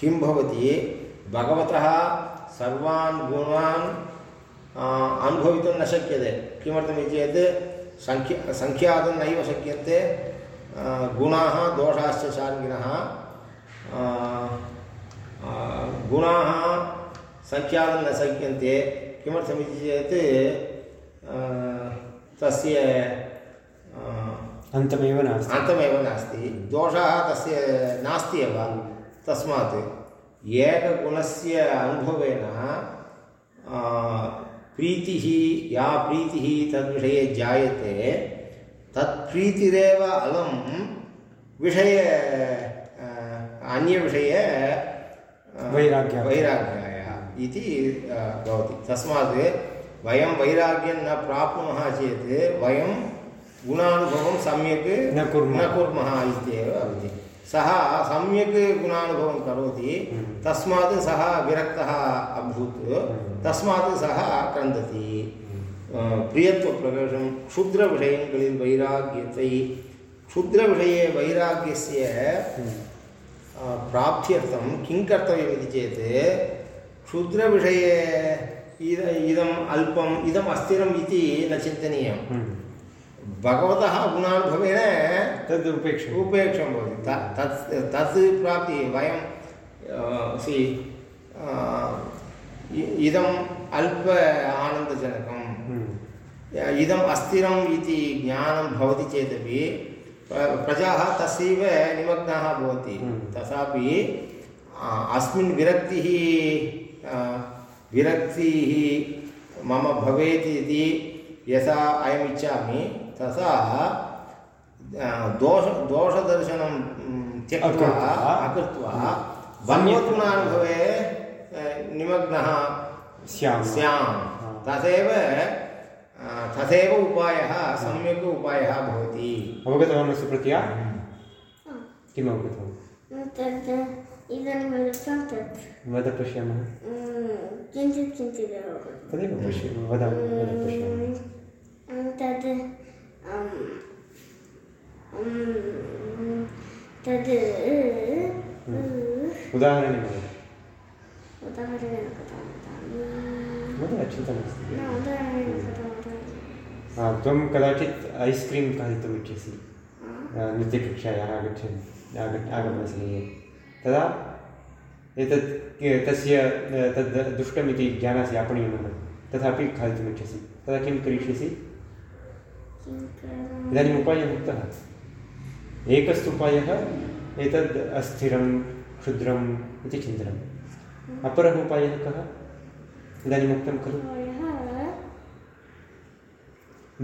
किं भवति? भगवतः सर्वान् गुणान् अनुभवितुं न शक्यते। किमर्थमिति चेत् सङ्ख्या सङ्ख्यातुं नैव शक्यन्ते। गुणाः दोषाश्च शार्ङ्गिनः गुणाः सङ्ख्यातं न शक्यन्ते। किमर्थमिति चेत् तस्य अन्तमेव नास्ति। अन्तमेव नास्ति। दोषः तस्य नास्ति एव। तस्मात् एकगुणस्य अनुभवेन प्रीतिः या प्रीतिः तद्विषये जायते तत्प्रीतिरेव अलं विषये अन्यविषये वैराग्यः। वैराग्याय इति भवति। तस्मात् वयं वैराग्यं न प्राप्नुमः चेत् वयं गुणानुभवं सम्यक् न कुर्मः। न कुर्मः इत्येव भवति सः सम्यक् गुणानुभवं करोति हम्म। तस्मात् सः विरक्तः अभूत् हम्म। तस्मात् सः क्रन्दति क्षुद्रविषयं क्षुद्रविषयङ्गलिल् वैराग्यत्वयि क्षुद्रविषये वैराग्यस्य हम्म। प्राप्त्यर्थं किं कर्तव्यमिति चेत् क्षुद्रविषये इद इदम् अल्पम् इदम् अस्थिरम् इति न चिन्तनीयं भगवतः गुणानुभवेन तद् उपेक्ष उपेक्षं भवति। तत् तत् प्राप्ति वयं सि इदम् अल्प आनन्दजनकं इदम् अस्थिरम् इति ज्ञानं भवति चेदपि प्र- प्रजाः तस्यैव निमग्नाः भवन्ति हम्म। तथापि अस्मिन् विरक्तिः विरक्तिः मम भवेत् इति यथा अहम् इच्छामि तथा दोष दोषदर्शनं त्यक्त्वा अकृत्वा। भगवद्गुणानुभवे निमग्नः स्याम स्याम् तथैव तथैव उपायः सम्यक् उपायः भवति। अवगतवान् अस्ति प्रत्या? किम् अवगतवान्? तद् इदानीं उक्तं तत् वद पश्यामः किञ्चित् किञ्चिदेव। तदेव पश्यामः वद वद पश्यामः अं, तद् तद् उदाहरणेन उदाहरणेन कथं वदामि चिन्ता नास्ति वदामि हा, त्वं कदाचित् ऐस् क्रीम् खादितुम् इच्छसि नृत्यकक्षायाः आगच्छन् आग आगमनसमये तदा एतत् तस्य तद् दुष्टमिति जानासि आपणीयं तथापि खादितुम् इच्छसि तदा किं करिष्यसि? इदानीम् उपायः उक्तः। एकस्तु उपायः, एतद् अस्थिरं, क्षुद्रम् इति चिन्तनम्। अपरः उपायः कः? इदानीम् उक्तं खलु।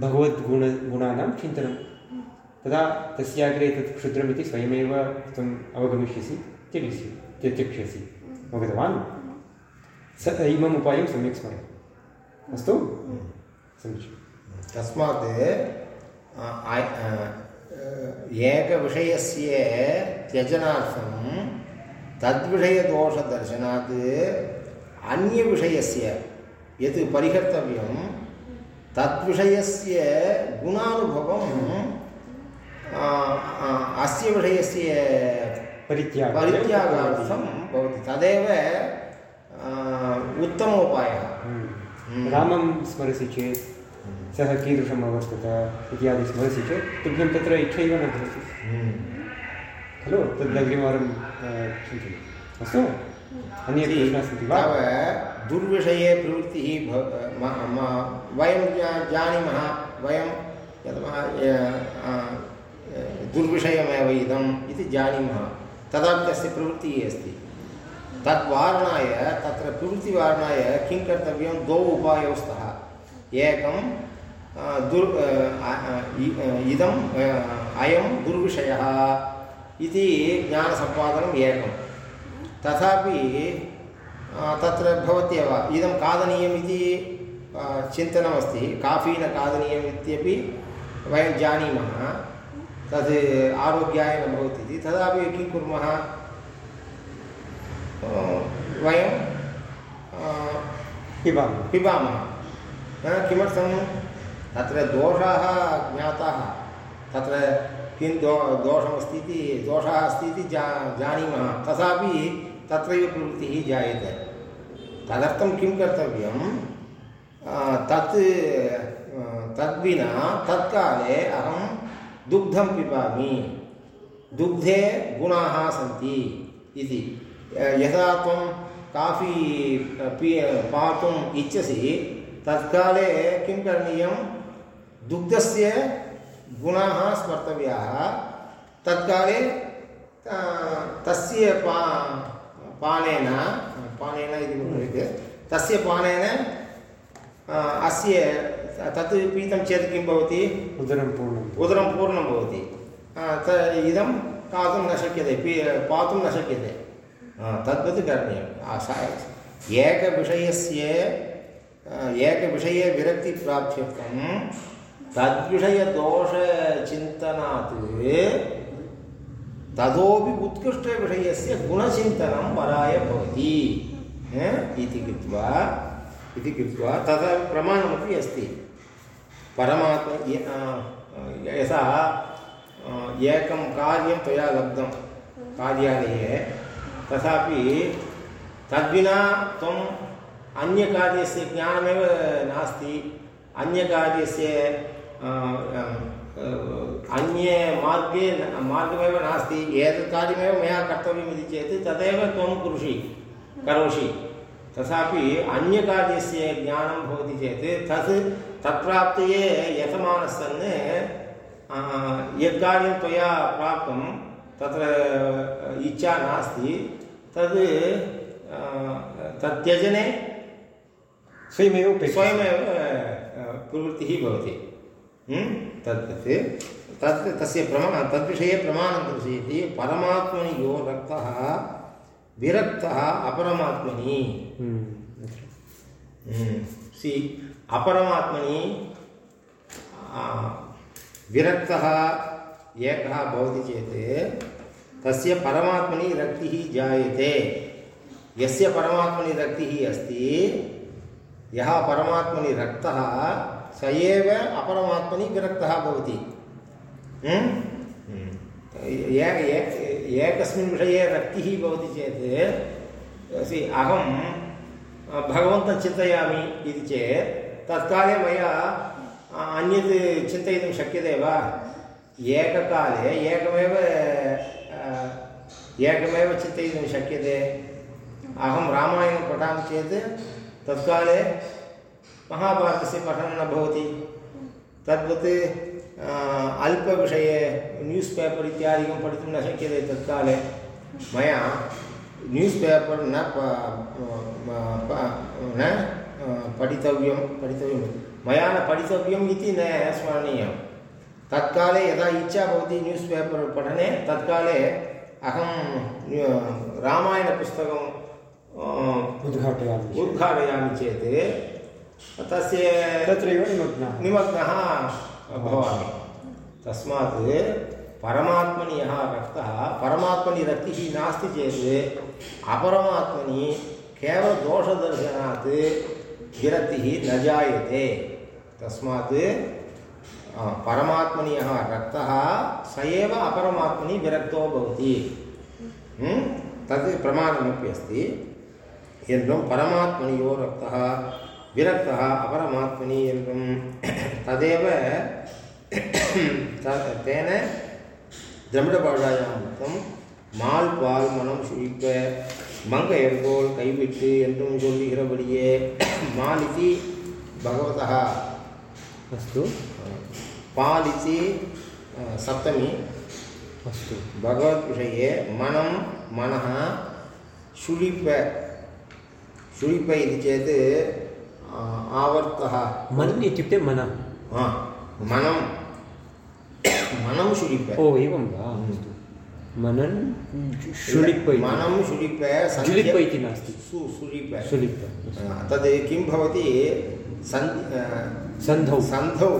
भगवद्गुण, गुणानां चिन्तनं तदा तस्याग्रे तत् क्षुद्रमिति स्वयमेव त्वम् अवगमिष्यसि। त्यजिष्यसि त्यक्ष्यसि अवगतवान् स इमम् उपायं सम्यक् स्मर अस्तु समीचीनं तस्मात् एकविषयस्य त्यजनार्थं तद्विषयदोषदर्शनात् अन्यविषयस्य यत् परिहर्तव्यं तद्विषयस्य गुणानुभवं आ, आ, अस्य विषयस्य परित्यागः परित्यागार्थं भवति। तदेव आ, उत्तमोपायः। हम्म। हम्म। रामं स्मरसि चेत् सः कीदृशम् अवर्तत इत्यादि स्मरसि चेत् तुभ्यं तत्र इच्छैव न भवति। खलु? तद् अग्रिमवारं अ, चिन्तयतु। अस्तु? अन्ये प्रश्नाः सन्ति वा? दुर्विषये प्रवृत्तिः वयं जानीमः वयं दुर्विषयमेव इदम् इति जानीमः। तदापि तस्य प्रवृत्तिः अस्ति। तद्वारणाय, तत्र प्रवृत्तिवारणाय किं कर्तव्यं? द्वौ उपायौ स्तः एकं दुर् इदम् अयं दुर्विषयः इति ज्ञानसम्पादनम् एकं। तथापि तत्र भवत्येव, इदं खादनीयम् इति चिन्तनमस्ति। काफ़ी न खादनीयम् इत्यपि वयं जानीमः। तद् आरोग्याय न भवति इति। तदापि किं कुर्मः? वयं पिबामः। पिबामः। किमर्थं? तत्र दोषाः ज्ञाताः। तत्र किं दो दोषमस्ति इति दोषः अस्ति इति जा जानीमः। तथापि तत्रैव प्रवृत्तिः जायते। तदर्थं किं कर्तव्यं? तत् तद्विना तत्काले अहं दुग्धं पिबामि। दुग्धे गुणाः सन्ति इति। यदा त्वं काफ़ी पी पातुम् इच्छसि, तत्काले किं करणीयं? दुग्धस्य गुणाः स्मर्तव्याः। तत्काले तस्य पा, पानेन पानेन इति तस्य पानेन अस्य तत् पीतं चेत् किं भवति? उदरं पूर्णं उदरं पूर्णं भवति। त इदं खादितुं न शक्यते पी पातुं न शक्यते। तद्वत् करणीयम्। एकविषयस्य एकविषये विरक्तिप्राप्त्यर्थं तद्विषयदोषचिन्तनात् ततोपि उत्कृष्टविषयस्य गुणचिन्तनं वराय भवति। इति कृत्वा इति कृत्वा तथा प्रमाणमपि अस्ति। परमात्म यथा एकं कार्यं त्वया लब्धं। कार्यालये तथापि तद्विना त्वम् अन्यकार्यस्य ज्ञानमेव नास्ति। अन्यकार्यस्य अन्ये मार्गे मार्गमेव नास्ति। एतत् कार्यमेव मया कर्तव्यम् इति चेत् तदेव त्वं करोषि। तथापि अन्यकार्यस्य ज्ञानं भवति चेत् तत् तत्प्राप्तये यतमानः सन् आ, यत् कार्यं त्वया प्राप्तं तत्र इच्छा नास्ति तद् आ, तत् त्यजने स्वयमेव। स्वयमेव प्रवृत्तिः भवति? तद्वत् तत् तस्य प्रमा तद्विषये प्रमाणं दर्शयति परमात्मनि यो रक्तः विरक्तः अपरमात्मनि। हम्म। सि अपरमात्मनि आ, विरक्तः एकः भवति चेत् तस्य परमात्मनि रक्तिः जायते। यस्य परमात्मनि रक्तिः अस्ति यः परमात्मनि रक्तः स एव अपरमात्मनि विरक्तः भवति? ए- ए- एकस्मिन् विषये रक्तिः भवति चेत् सि अहं भगवन्तं चिन्तयामि इति चेत्, तत्काले मया अन्यत् चिन्तयितुं शक्यते वा? एककाले एकमेव एकमेव चिन्तयितुं शक्यते। अहं रामायणं पठामि चेत्, तत्काले महाभारतस्य पठनं न भवति। तद्वत् अल्पविषये न्यूस् पेपर् इत्यादिकं पठितुं न शक्यते तत्काले मया न्यूस् पेपर् न प- न पठितव्यं पठितव्यं मया न पठितव्यम् इति न स्मरणीयं तत्काले यदा इच्छा भवति न्यूस् पेपर् पठने तत्काले अहं न्यू- रामायणपुस्तकं अ, उद्घाटयामि उद्घाटयामि चेत् तस्य तत्रैव निमग्नः निमग्नः भवामि तस्मात् परमात्मनि यः रक्तः, परमात्मनि रक्तिः नास्ति चेत् अपरमात्मनि केवलदोषदर्शनात् विरक्तिः न जायते। तस्मात् परमात्मनि यः रक्तः, स एव अपरमात्मनि विरक्तो भवति। तद् प्रमाणमपि अस्ति। एवं परमात्मनि यो रक्तः विरक्तः अपरमात्मनि एवं तदेव त- तेन திராவிடபாஷாயாம் உத்தம் மால் பால் மனம் சுழிப்ப மங்கையர்கோள் கைவிட்டு என்றும் சொல்லுகிறபடியே மாலிதி பகவதः अस्तु पालिति अ, सप्तमी अस्तु भगवद्विषये मनं मनः शुलिप शुलिप इति चेत् अ, आवर्तः। मन् इत्युक्ते मनः हा, मनं मनं शुलिप ओ एवं वा? अस्तु। मनन् शुलिप मनं शुलिप जुलिप इति नास्ति। सु सुलिप शुलिप तद् किं भवति? सन् सन्धौ। सन्धौ।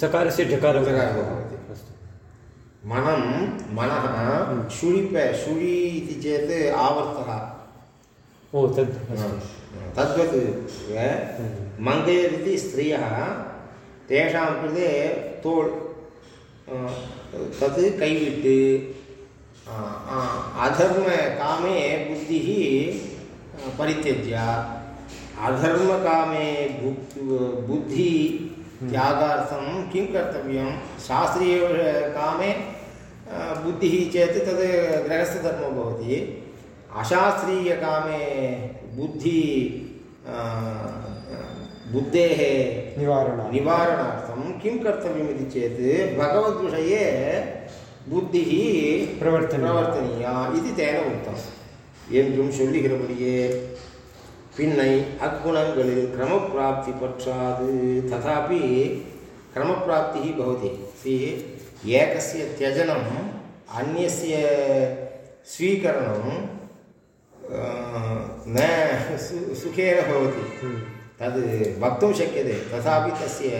सकारस्य जकारः जकारः भवति। अस्तु। मनं मनः शुलिप शुलि इति चेत् आवर्तः। ओ तद् अस्तु। तद्वत् एव मङ्गयरिति स्त्रियः तेषां कृते तोळ् तत् कैविट् अधर्मकामे बुद्धिः परित्यज्य। अधर्मकामे बुद्धि त्यागार्थं किं कर्तव्यं? शास्त्रीयकामे बुद्धिः चेत् तद् गृहस्थधर्मो भवति। अशास्त्रीयकामे बुद्धि अ, बुद्धेः निवारणार्थं निवारणार्थं किं कर्तव्यम् इति चेत् भगवद्विषये बुद्धिः प्रवर्तनीया। प्रवर्तनीया इति तेन उक्तम् என்றும் சொல்லுகிறபடியே பின்னை அக்குணங்களில் கிரமப்பிராப்தி பற்றாது ததாபி கிரமப்பிராப்திः भवति सि एकस्य त्यजनम् अन्यस्य स्वीकरणं अ, न सुखेन भवति। तद् वक्तुं शक्यते तथापि तस्य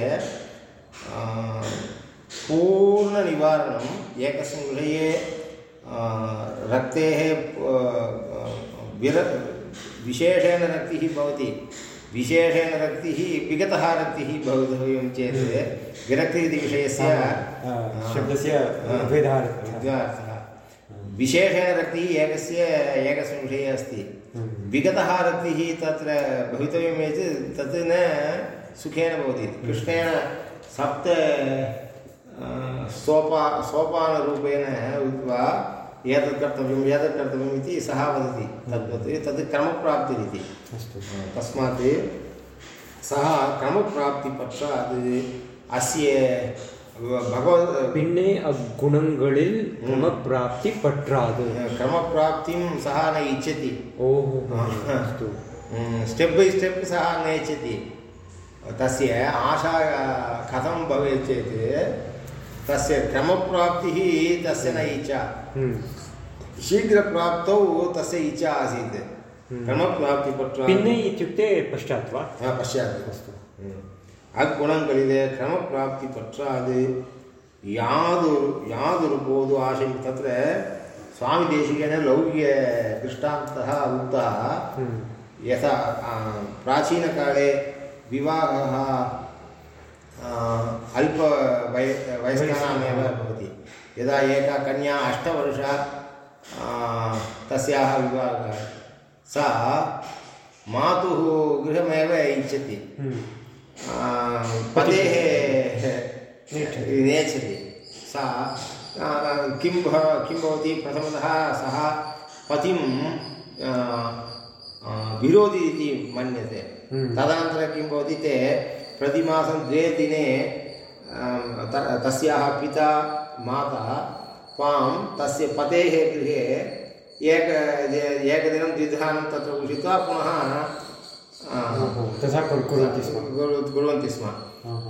पूर्णनिवारणम् एकस्मिन् विषये रक्तेः विर विशेषेण रक्तिः भवति। विशेषेण रक्तिः विगतः रक्तिः भवितव्यं चेत् विरक्ति इति विषयस्य शब्दस्य भेदः विशेषेण रक्तिः एकस्य एकस्मिन् विषये अस्ति विगतः रक्तिः तत्र भवितव्यं चेत् तत् न सुखेन भवति। कृष्णेन सप्त सोपा सोपानरूपेण उक्त्वा एतत् कर्तव्यम् एतत् कर्तव्यम् इति सः वदति। तद्वत् तद् क्रमप्राप्तिरिति। अस्तु। तस्मात् सः क्रमप्राप्तिपश्चात् अस्य भगवद् பின்னே அக்குணங்களில் கிரமப்பிராப்தி பற்றாது क्रमप्राप्तिं सः न इच्छति ओहो अस्तु स्टेप् बै स्टेप् सः न इच्छति तस्य आशा कथं भवेत् चेत् तस्य क्रमप्राप्तिः तस्य न इच्छा हम्म। शीघ्रप्राप्तौ तस्य इच्छा आसीत् क्रमप्राप्तिपत्रात् பின்னை इत्युक्ते पश्चात् वा हा, पश्चात् अस्तु அக்குணங்களிலே கிரம பிராப்தி பற்றாது யாதொரு யாதொரு போது ஆசை தத்திர சுவாமி தேசிகேன லௌகிய திருஷ்டாந்தः उक्तः हम्म। यथा प्राचीनकाले विवाहः अल्पवय वयस्कानामेव भवति। यदा एका कन्या अष्टवर्षा तस्याः विवाहः सा मातुः गृहमेव इच्छति हम्म। पतेः नेच्छति। सा किं किं भवति प्रथमतः सः पतिं विरोधि इति मन्यते हम्म। तदनन्तरं किं भवति ते प्रतिमासं द्वे दिने तस्याः पिता माता त्वां तस्य पतेः गृहे एक एकदिनं द्विधानं तत्र उषित्वा पुनः तथा कुर्वन्ति स्म. कुर्व- कुर्वन्ति स्म।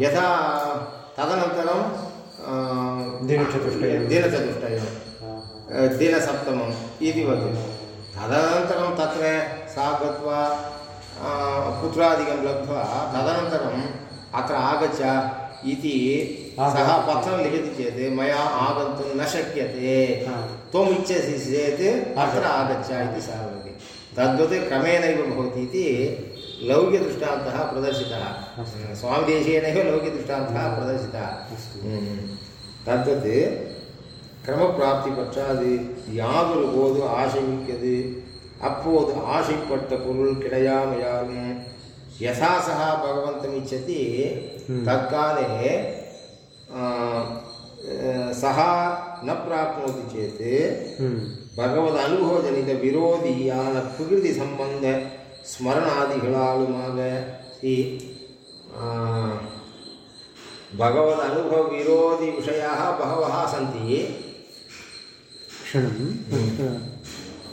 यथा तदनन्तरं दिनचतुष्टयं। दिनचतुष्टयं दिनसप्तमम् इति वदति. तदनन्तरं तत्र सा गत्वा पुत्रादिकं लब्ध्वा तदनन्तरम् अत्र आगच्छ इति सः पत्रं लिखति चेत् मया आगन्तुं न शक्यते। त्वम् इच्छसि चेत् अत्र आगच्छ इति सः वदति. तद्वत् क्रमेणैव भवति इति लौक्यदृष्टान्तः प्रदर्शितः स्वामिदेशीयनैव लौक्यदृष्टान्तः प्रदर्शितः तद्वत् க்ரமப்பிராப்திபற்றாது யாதொரு போது ஆசைமிக்கது அப்போது ஆசைப்பட்ட பொருள் கிடையாமையாலும் யசாசா பகவந்தம் இச்சதி தற்காலே சகா ந பிராப்னோதி சேத் பகவத் அனுபவஜனித விரோதியான பிரகிருதி சம்பந்த ஸ்மரணாதிகளாலுமாக சி भगवद् अनुभवविरोधिविषयाः बहवः सन्ति க்ஷணம்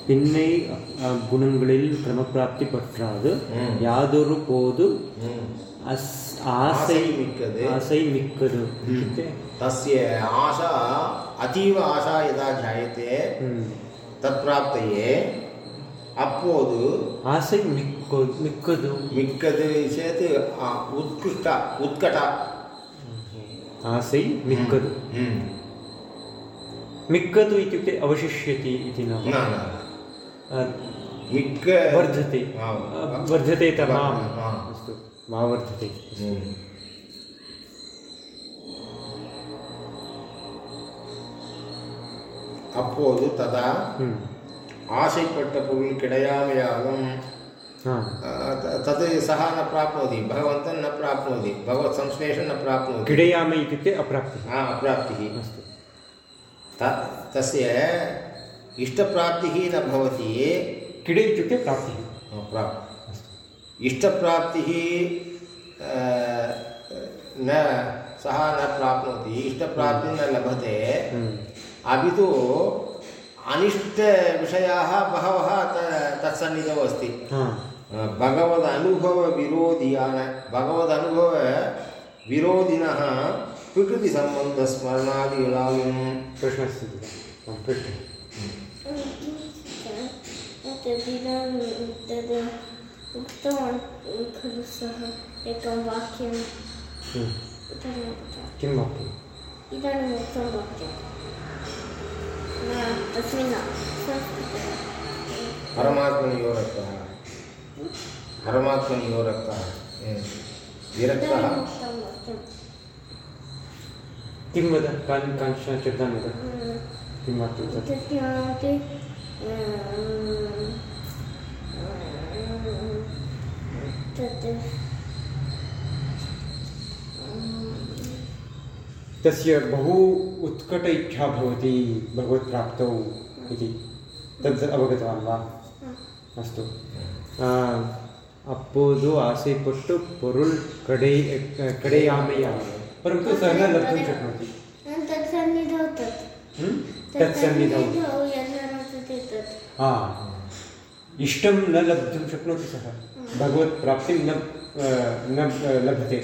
பின்னை அ, குணங்களில் கிரமப்பிராப்தி பற்றாது ம். யாதொரு போது அஸ் ஆசை ஆசை மிக்கது. ஆசை மிக்கது इत्युक्ते, तस्य आशा अतीव आशा यदा जायते ம், तत्प्राप्तये அப்போது ஆசை மிக்க மிக்கது மிக்கது சேத் ஆ, உத்கிருஷ்ட உத்கட ஆசை மிக்கது ம். मिक्कतु इत्युक्ते अवशिष्यति इति न न न अ, मिक्क वर्धते आम्. अ, वर्धते तमाम् हा. अस्तु मा वर्धते ம். அப்போது ததா आशैपट्ट पुगल् किडयामयागं तत् सः न प्राप्नोति भगवन्तं न प्राप्नोति भगवत् संश्लेषं न प्राप्नोति। किडयाम इत्युक्ते अप्राप्तिः। हा अप्राप्तिः। अस्तु। त तस्य इष्टप्राप्तिः न भवति। किड इत्युक्ते प्राप्तिः। प्राप् न सः न प्राप्नोति न लभते। हम्म। अपि अनिष्टविषयाः बहवः त- तत्सन्निधौ अस्ति। हा। भगवद् अनुभवविरोधियान भगवद् अनुभव विरोधिनः प्रकृतिसम्बन्धस्मरणादिगणागुं प्रश्नस्य तदा हा, उक्तवान् खलु सः एकं वाक्यं हम्म, किं वाक्यम्? इदानीम् उक्तं वाक्यं संस्कृते परमात्मनि यो रक्तः परमात्मनि यो रक्तः विरक्तः किं वद? कान् काञ्चन शब्दान् वद. किं तत् तस्यात् तत् तस्य बहु उत्कट इच्छा भवति भगवत् प्राप्तौ इति। तद् अवगतवान् वा? अस्तु। अपोदु आसेपट्टु पुरुल् कडे कडेयामयामः परन्तु सः न लब्धुं शक्नोति। तत्सन्निधौ हा हम्म? इष्टं न लब्धुं शक्नोति सः। भगवत्प्राप्तिं न न लभते।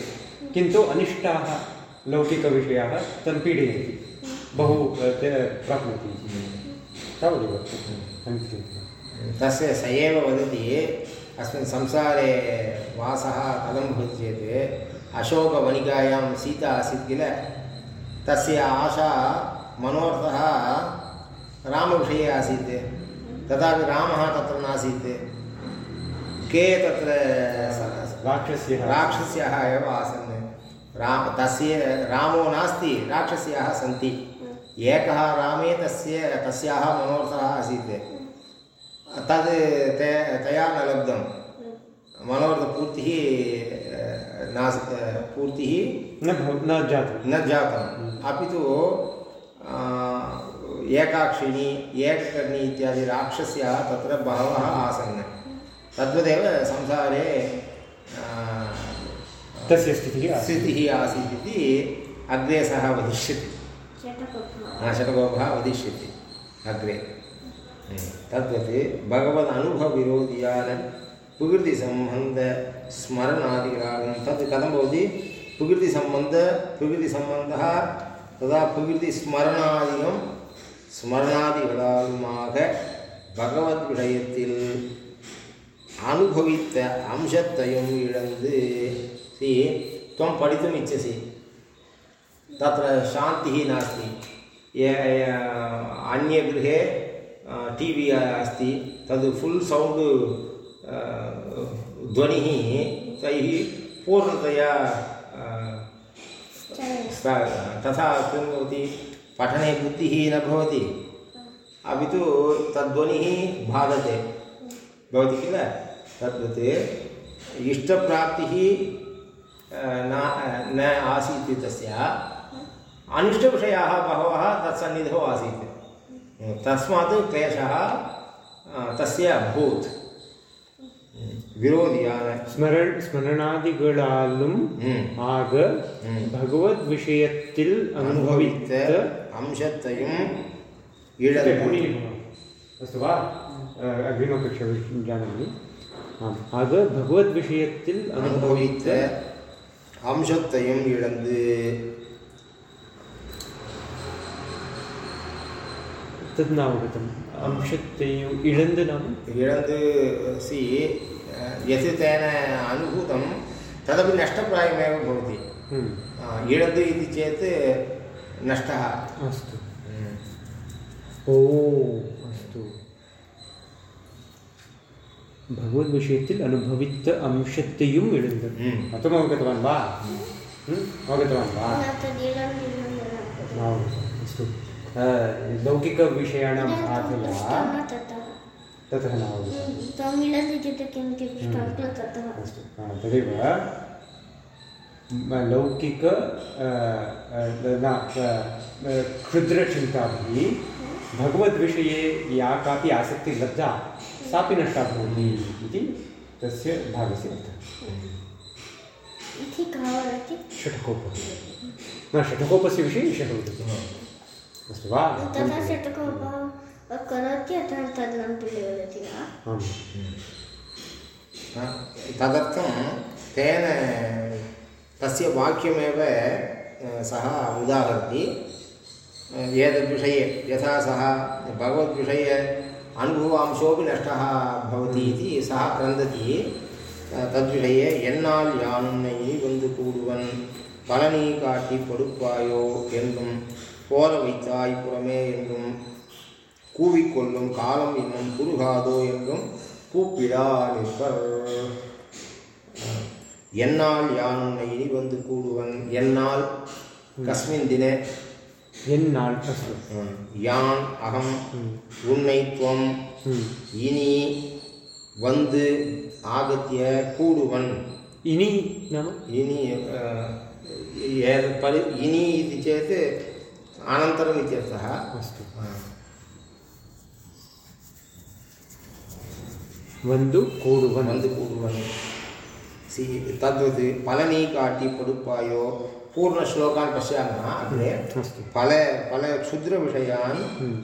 किन्तु अनिष्टाः शक्नोति सः भगवत्प्राप्तिं न अ, न अ, लभते लौकिकविषयाः तं बहु प्राप्नोति। तावदेव। तस्य स एव वदति अस्मिन् संसारे वासः कथं भवति चेत् अशोकवनिकायां सीता आसीत् किल? तस्य आशा मनोर्थः रामविषये आसीत्। तथापि रामः तत्र नासीत्। के तत्र राक्षस्यः। राक्षस्याः एव आसन्। राम तस्य रामो नास्ति राक्षस्याः सन्ति। एकः रामे तस्य तस्याः मनोर्थः आसीत्। तद् ते तया न लब्धं। मनोर्थपूर्तिः नास् पूर्तिः न न जातं न जातम्। अपि तु एकाक्षिणी एककर्णी इत्यादि राक्षस्याः तत्र बहवः आसन्। तद्वदेव संसारे तस्य स्थितिः आसीत् स्थितिः आसीत् इति अग्रे सः वदिष्यति चटकः षट्कोपः वदिष्यति अग्रे तद्वत् भगवद् अनुभवविरोधियान् प्रकृतिसम्बन्धस्मरणादिग्राहं तत् कथं भवति प्रकृतिसम्बन्ध प्रकृतिसम्बन्धः तदा प्रकृतिस्मरणादिकं ஸ்மரணாதிகளாலுமாக பகவத் விஷயத்தில் அனுபவித்த அம்சத்தையும் இழந்து சி त्वं पठितुम् इच्छसि। तत्र शान्तिः नास्ति। ये- ये- गृहे टी वी अस्ति तद् फुल् सौण्ड् ध्वनिः तैः पूर्णतया तथा किं भवति? पठने बुद्धिः न भवति। अपि तु तद्ध्वनिः बाधते भवति किल? तद्वत् इष्टप्राप्तिः न आसीत् तस्य अनिष्टविषयाः बहवः तत्सन्निधौ आसीत्। तस्मात् क्लेशः तस्य अभूत्। विरोधियान। ஸ்மரண் ஸ்மரணாதிகளாலும் हम्म। आग பகவத் விஷயத்தில் अंशत्रयम् अस्तु वा? अग्रिमकक्षा जानामि। आग भगवद्विषयத்தில் अनुभवित् அம்சத்தையும் இழந்து தத்நாவகத்தம் அம்சத்தையும் இழந்து நாம் இழந்து சி எது தேன அனுபூதம் ததபி நஷ்டப்பிராயமே பவதி இழந்து இது சேத் நஷ்ட அஸ்து ஓ भगवद् विषयத்தில் अनुभवित अंशத்தையும் எழுந்தது அதுவும் अवगतवान् वा? अवगतवान् वा अस्तु। लौकिकविषयाणां भागया ततः लौकिक न क्षुद्रचिन्ताभिः भगवद्विषये या लब्धा सापि नष्टा भवति इति तस्य भागस्य अर्थः। षट्कोपः। न षट्कोपस्य विषये एषः वदति अस्तु वा? तथा षट्कोपः करोति अतः तद् न वदति वा? आम्। तदर्थं तेन तस्य वाक्यमेव सः उदाहरति। एतद्विषये यथा सः भगवद्विषये அனுபவாம்சோபி நஷ்டா பவதி இது சா கிரந்ததி. தத்விஷய என்னால் யானுன்னை வந்து கூடுவன். பலனி காட்டி கொடுப்பாயோ என்றும் போல வைத்தாய் புறமே என்றும் கூவிக்கொள்ளும் காலம் என்னும் குறுகாதோ என்றும் கூப்பிடா நிற்பர். என்னால் யான் உன்னை இனி வந்து கூடுவன். என்னால் கஸ்மின் தினே. என்னால் யான் அகம். உன்னை துவம் ம். இனி வந்து ஆகத்திய கூடுவன் इनि नाम इनि अ, एतत् परि इनि इति चेत् अनन्तरम् इत्यर्थः अस्तु வந்து கூடுவன் வந்து கூடுவன் सी तद्वत् पलनी काटि पडुप्पायो पूर्णश्लोकान् पश्यामः अग्रे अस्तु फल फलक्षुद्रविषयान् हम्म।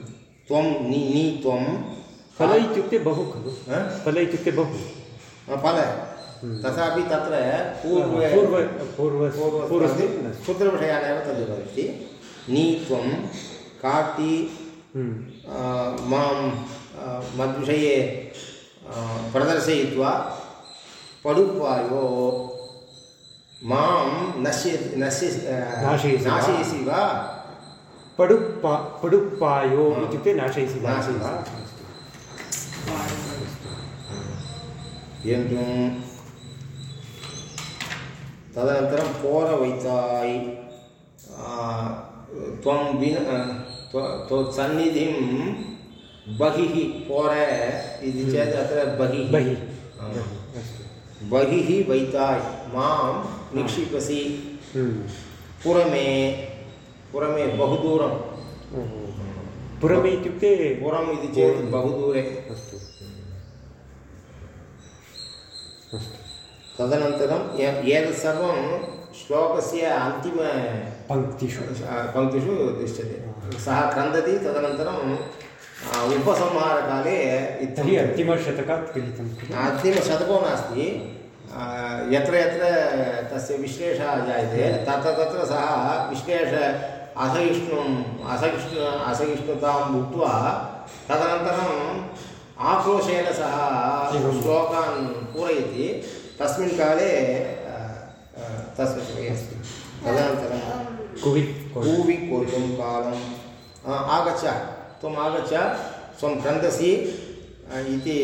त्वं नि नि त्वं फल इत्युक्ते बहु खलु हा? फल इत्युक्ते बहु फल तथापि तत्र पूर्वे पूर्व पूर्व पूर्व पूर्वस्मिन् नास्ति। क्षुद्रविषयानेव तद् वदति नी त्वं काटि हम्म। माँ मद्विषये प्रदर्शयित्वा पडुप्पायो माँ नश्य नश्य नाशयसि वा? नाशयसि वा पडुप्पा पडुप्पायो हा। इत्युक्ते नाशयसि वा नाशयसि। वा? என்றும் तदनन्तरं पोरवैताय् त्वं विन त्वत्सन्निधिं बहिः पोर इति चेत् अत्र बहिः बहिः हा। अस्तु बहिः वैताय् मां निक्षिपसि हम्म। पुरमे पुरमे बहु दूरं। पुरमे इत्युक्ते पुरम् इति चेत् बहु दूरे अस्तु अस्तु तदनन्तरं एतत् सर्वं श्लोकस्य अन्तिम पङ्क्तिषु पङ्क्तिषु दृश्यते सः क्रन्दति तदनन्तरं उपसंहारकाले तर्हि अन्तिमशतकात् गृहीतं अन्तिमशतको नास्ति. यत्र यत्र तस्य विश्लेषः जायते तत्र तत्र सः विश्लेष असहिष्णुम् असहिष्णु असहिष्णुताम् उक्त्वा तदनन्तरम् आक्रोशेन सः एवं। श्लोकान् पूरयति. तस्मिन् काले विषये अस्ति। तदनन्तरं कुवि भूवि कोल्लुं कालं आ, आगच्छ। त्वम् आगच्छ त्वं क्रन्दसि इति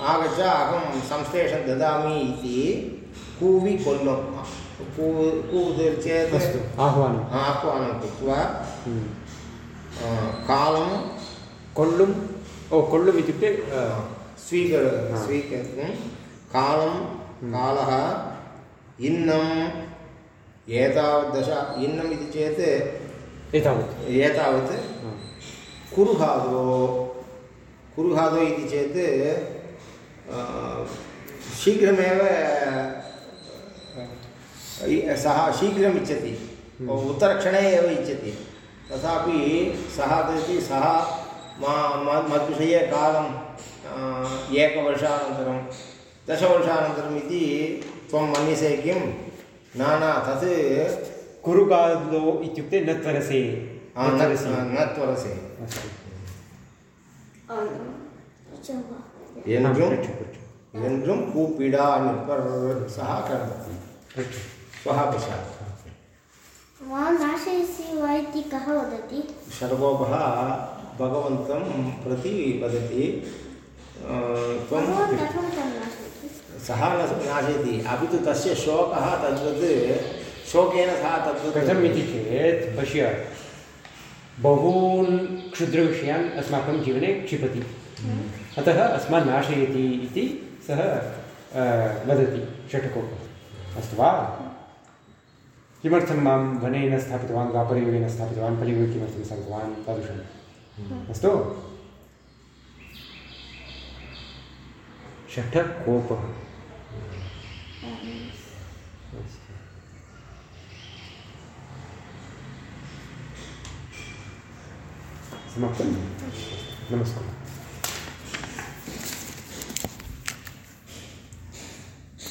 आगच्छ अहं संश्लेषं ददामि इति कूवि कोल्लं कू कूवति चेत् अस्तु आह्वानम् आह्वानं कृत्वा कालं कोल्लुम् ओ कोल्लुम् इत्युक्ते स्वीकर. स्वीकर्तुं कालं कालः इन्नम् एतावत् दश इन्नम् इति चेत् एतावत् एतावत् कुरुहादो कुरुहादो इति चेत् शीघ्रमेव सः शीघ्रम् इच्छति उत्तरक्षणे एव इच्छति तथापि सः वदति सः मा म- मद्विषये कालं अ, एकवर्षानन्तरं दशवर्षानन्तरम् इति त्वं मन्यसे किं न न तत् कुरुकादो इत्युक्ते न त्वरसे अ, न न तरसि न त्वरसे अस्तु चौवा என்றும் पृच्छ, पृच्छ, என்றும் கூப்பிடா நிற்பர் सः कर्तव्यं पृच्छ। श्वः पश्यामः माँ नाशयसि वा इति कः वदति? षड्कोपः भगवन्तं प्रति वदति। त्वं तं सः न नाशयति। अपि तु तस्य शोकः तद्वत् शोकेन सः तद्वत् कथम् इति चेत् पश्य बहून् क्षुद्रविषयान् अस्माकं जीवने क्षिपति। अतः अस्मान् नाशयति इति सः वदति षट्कोपः। अस्तु वा? किमर्थं माँ वने न स्थापितवान् द्वापरयुगे न स्थापितवान् कलियुगे किमर्थं स्थापितवान् तादृशम् अस्तु। षठकोपः समाप्तं। नमस्कारः।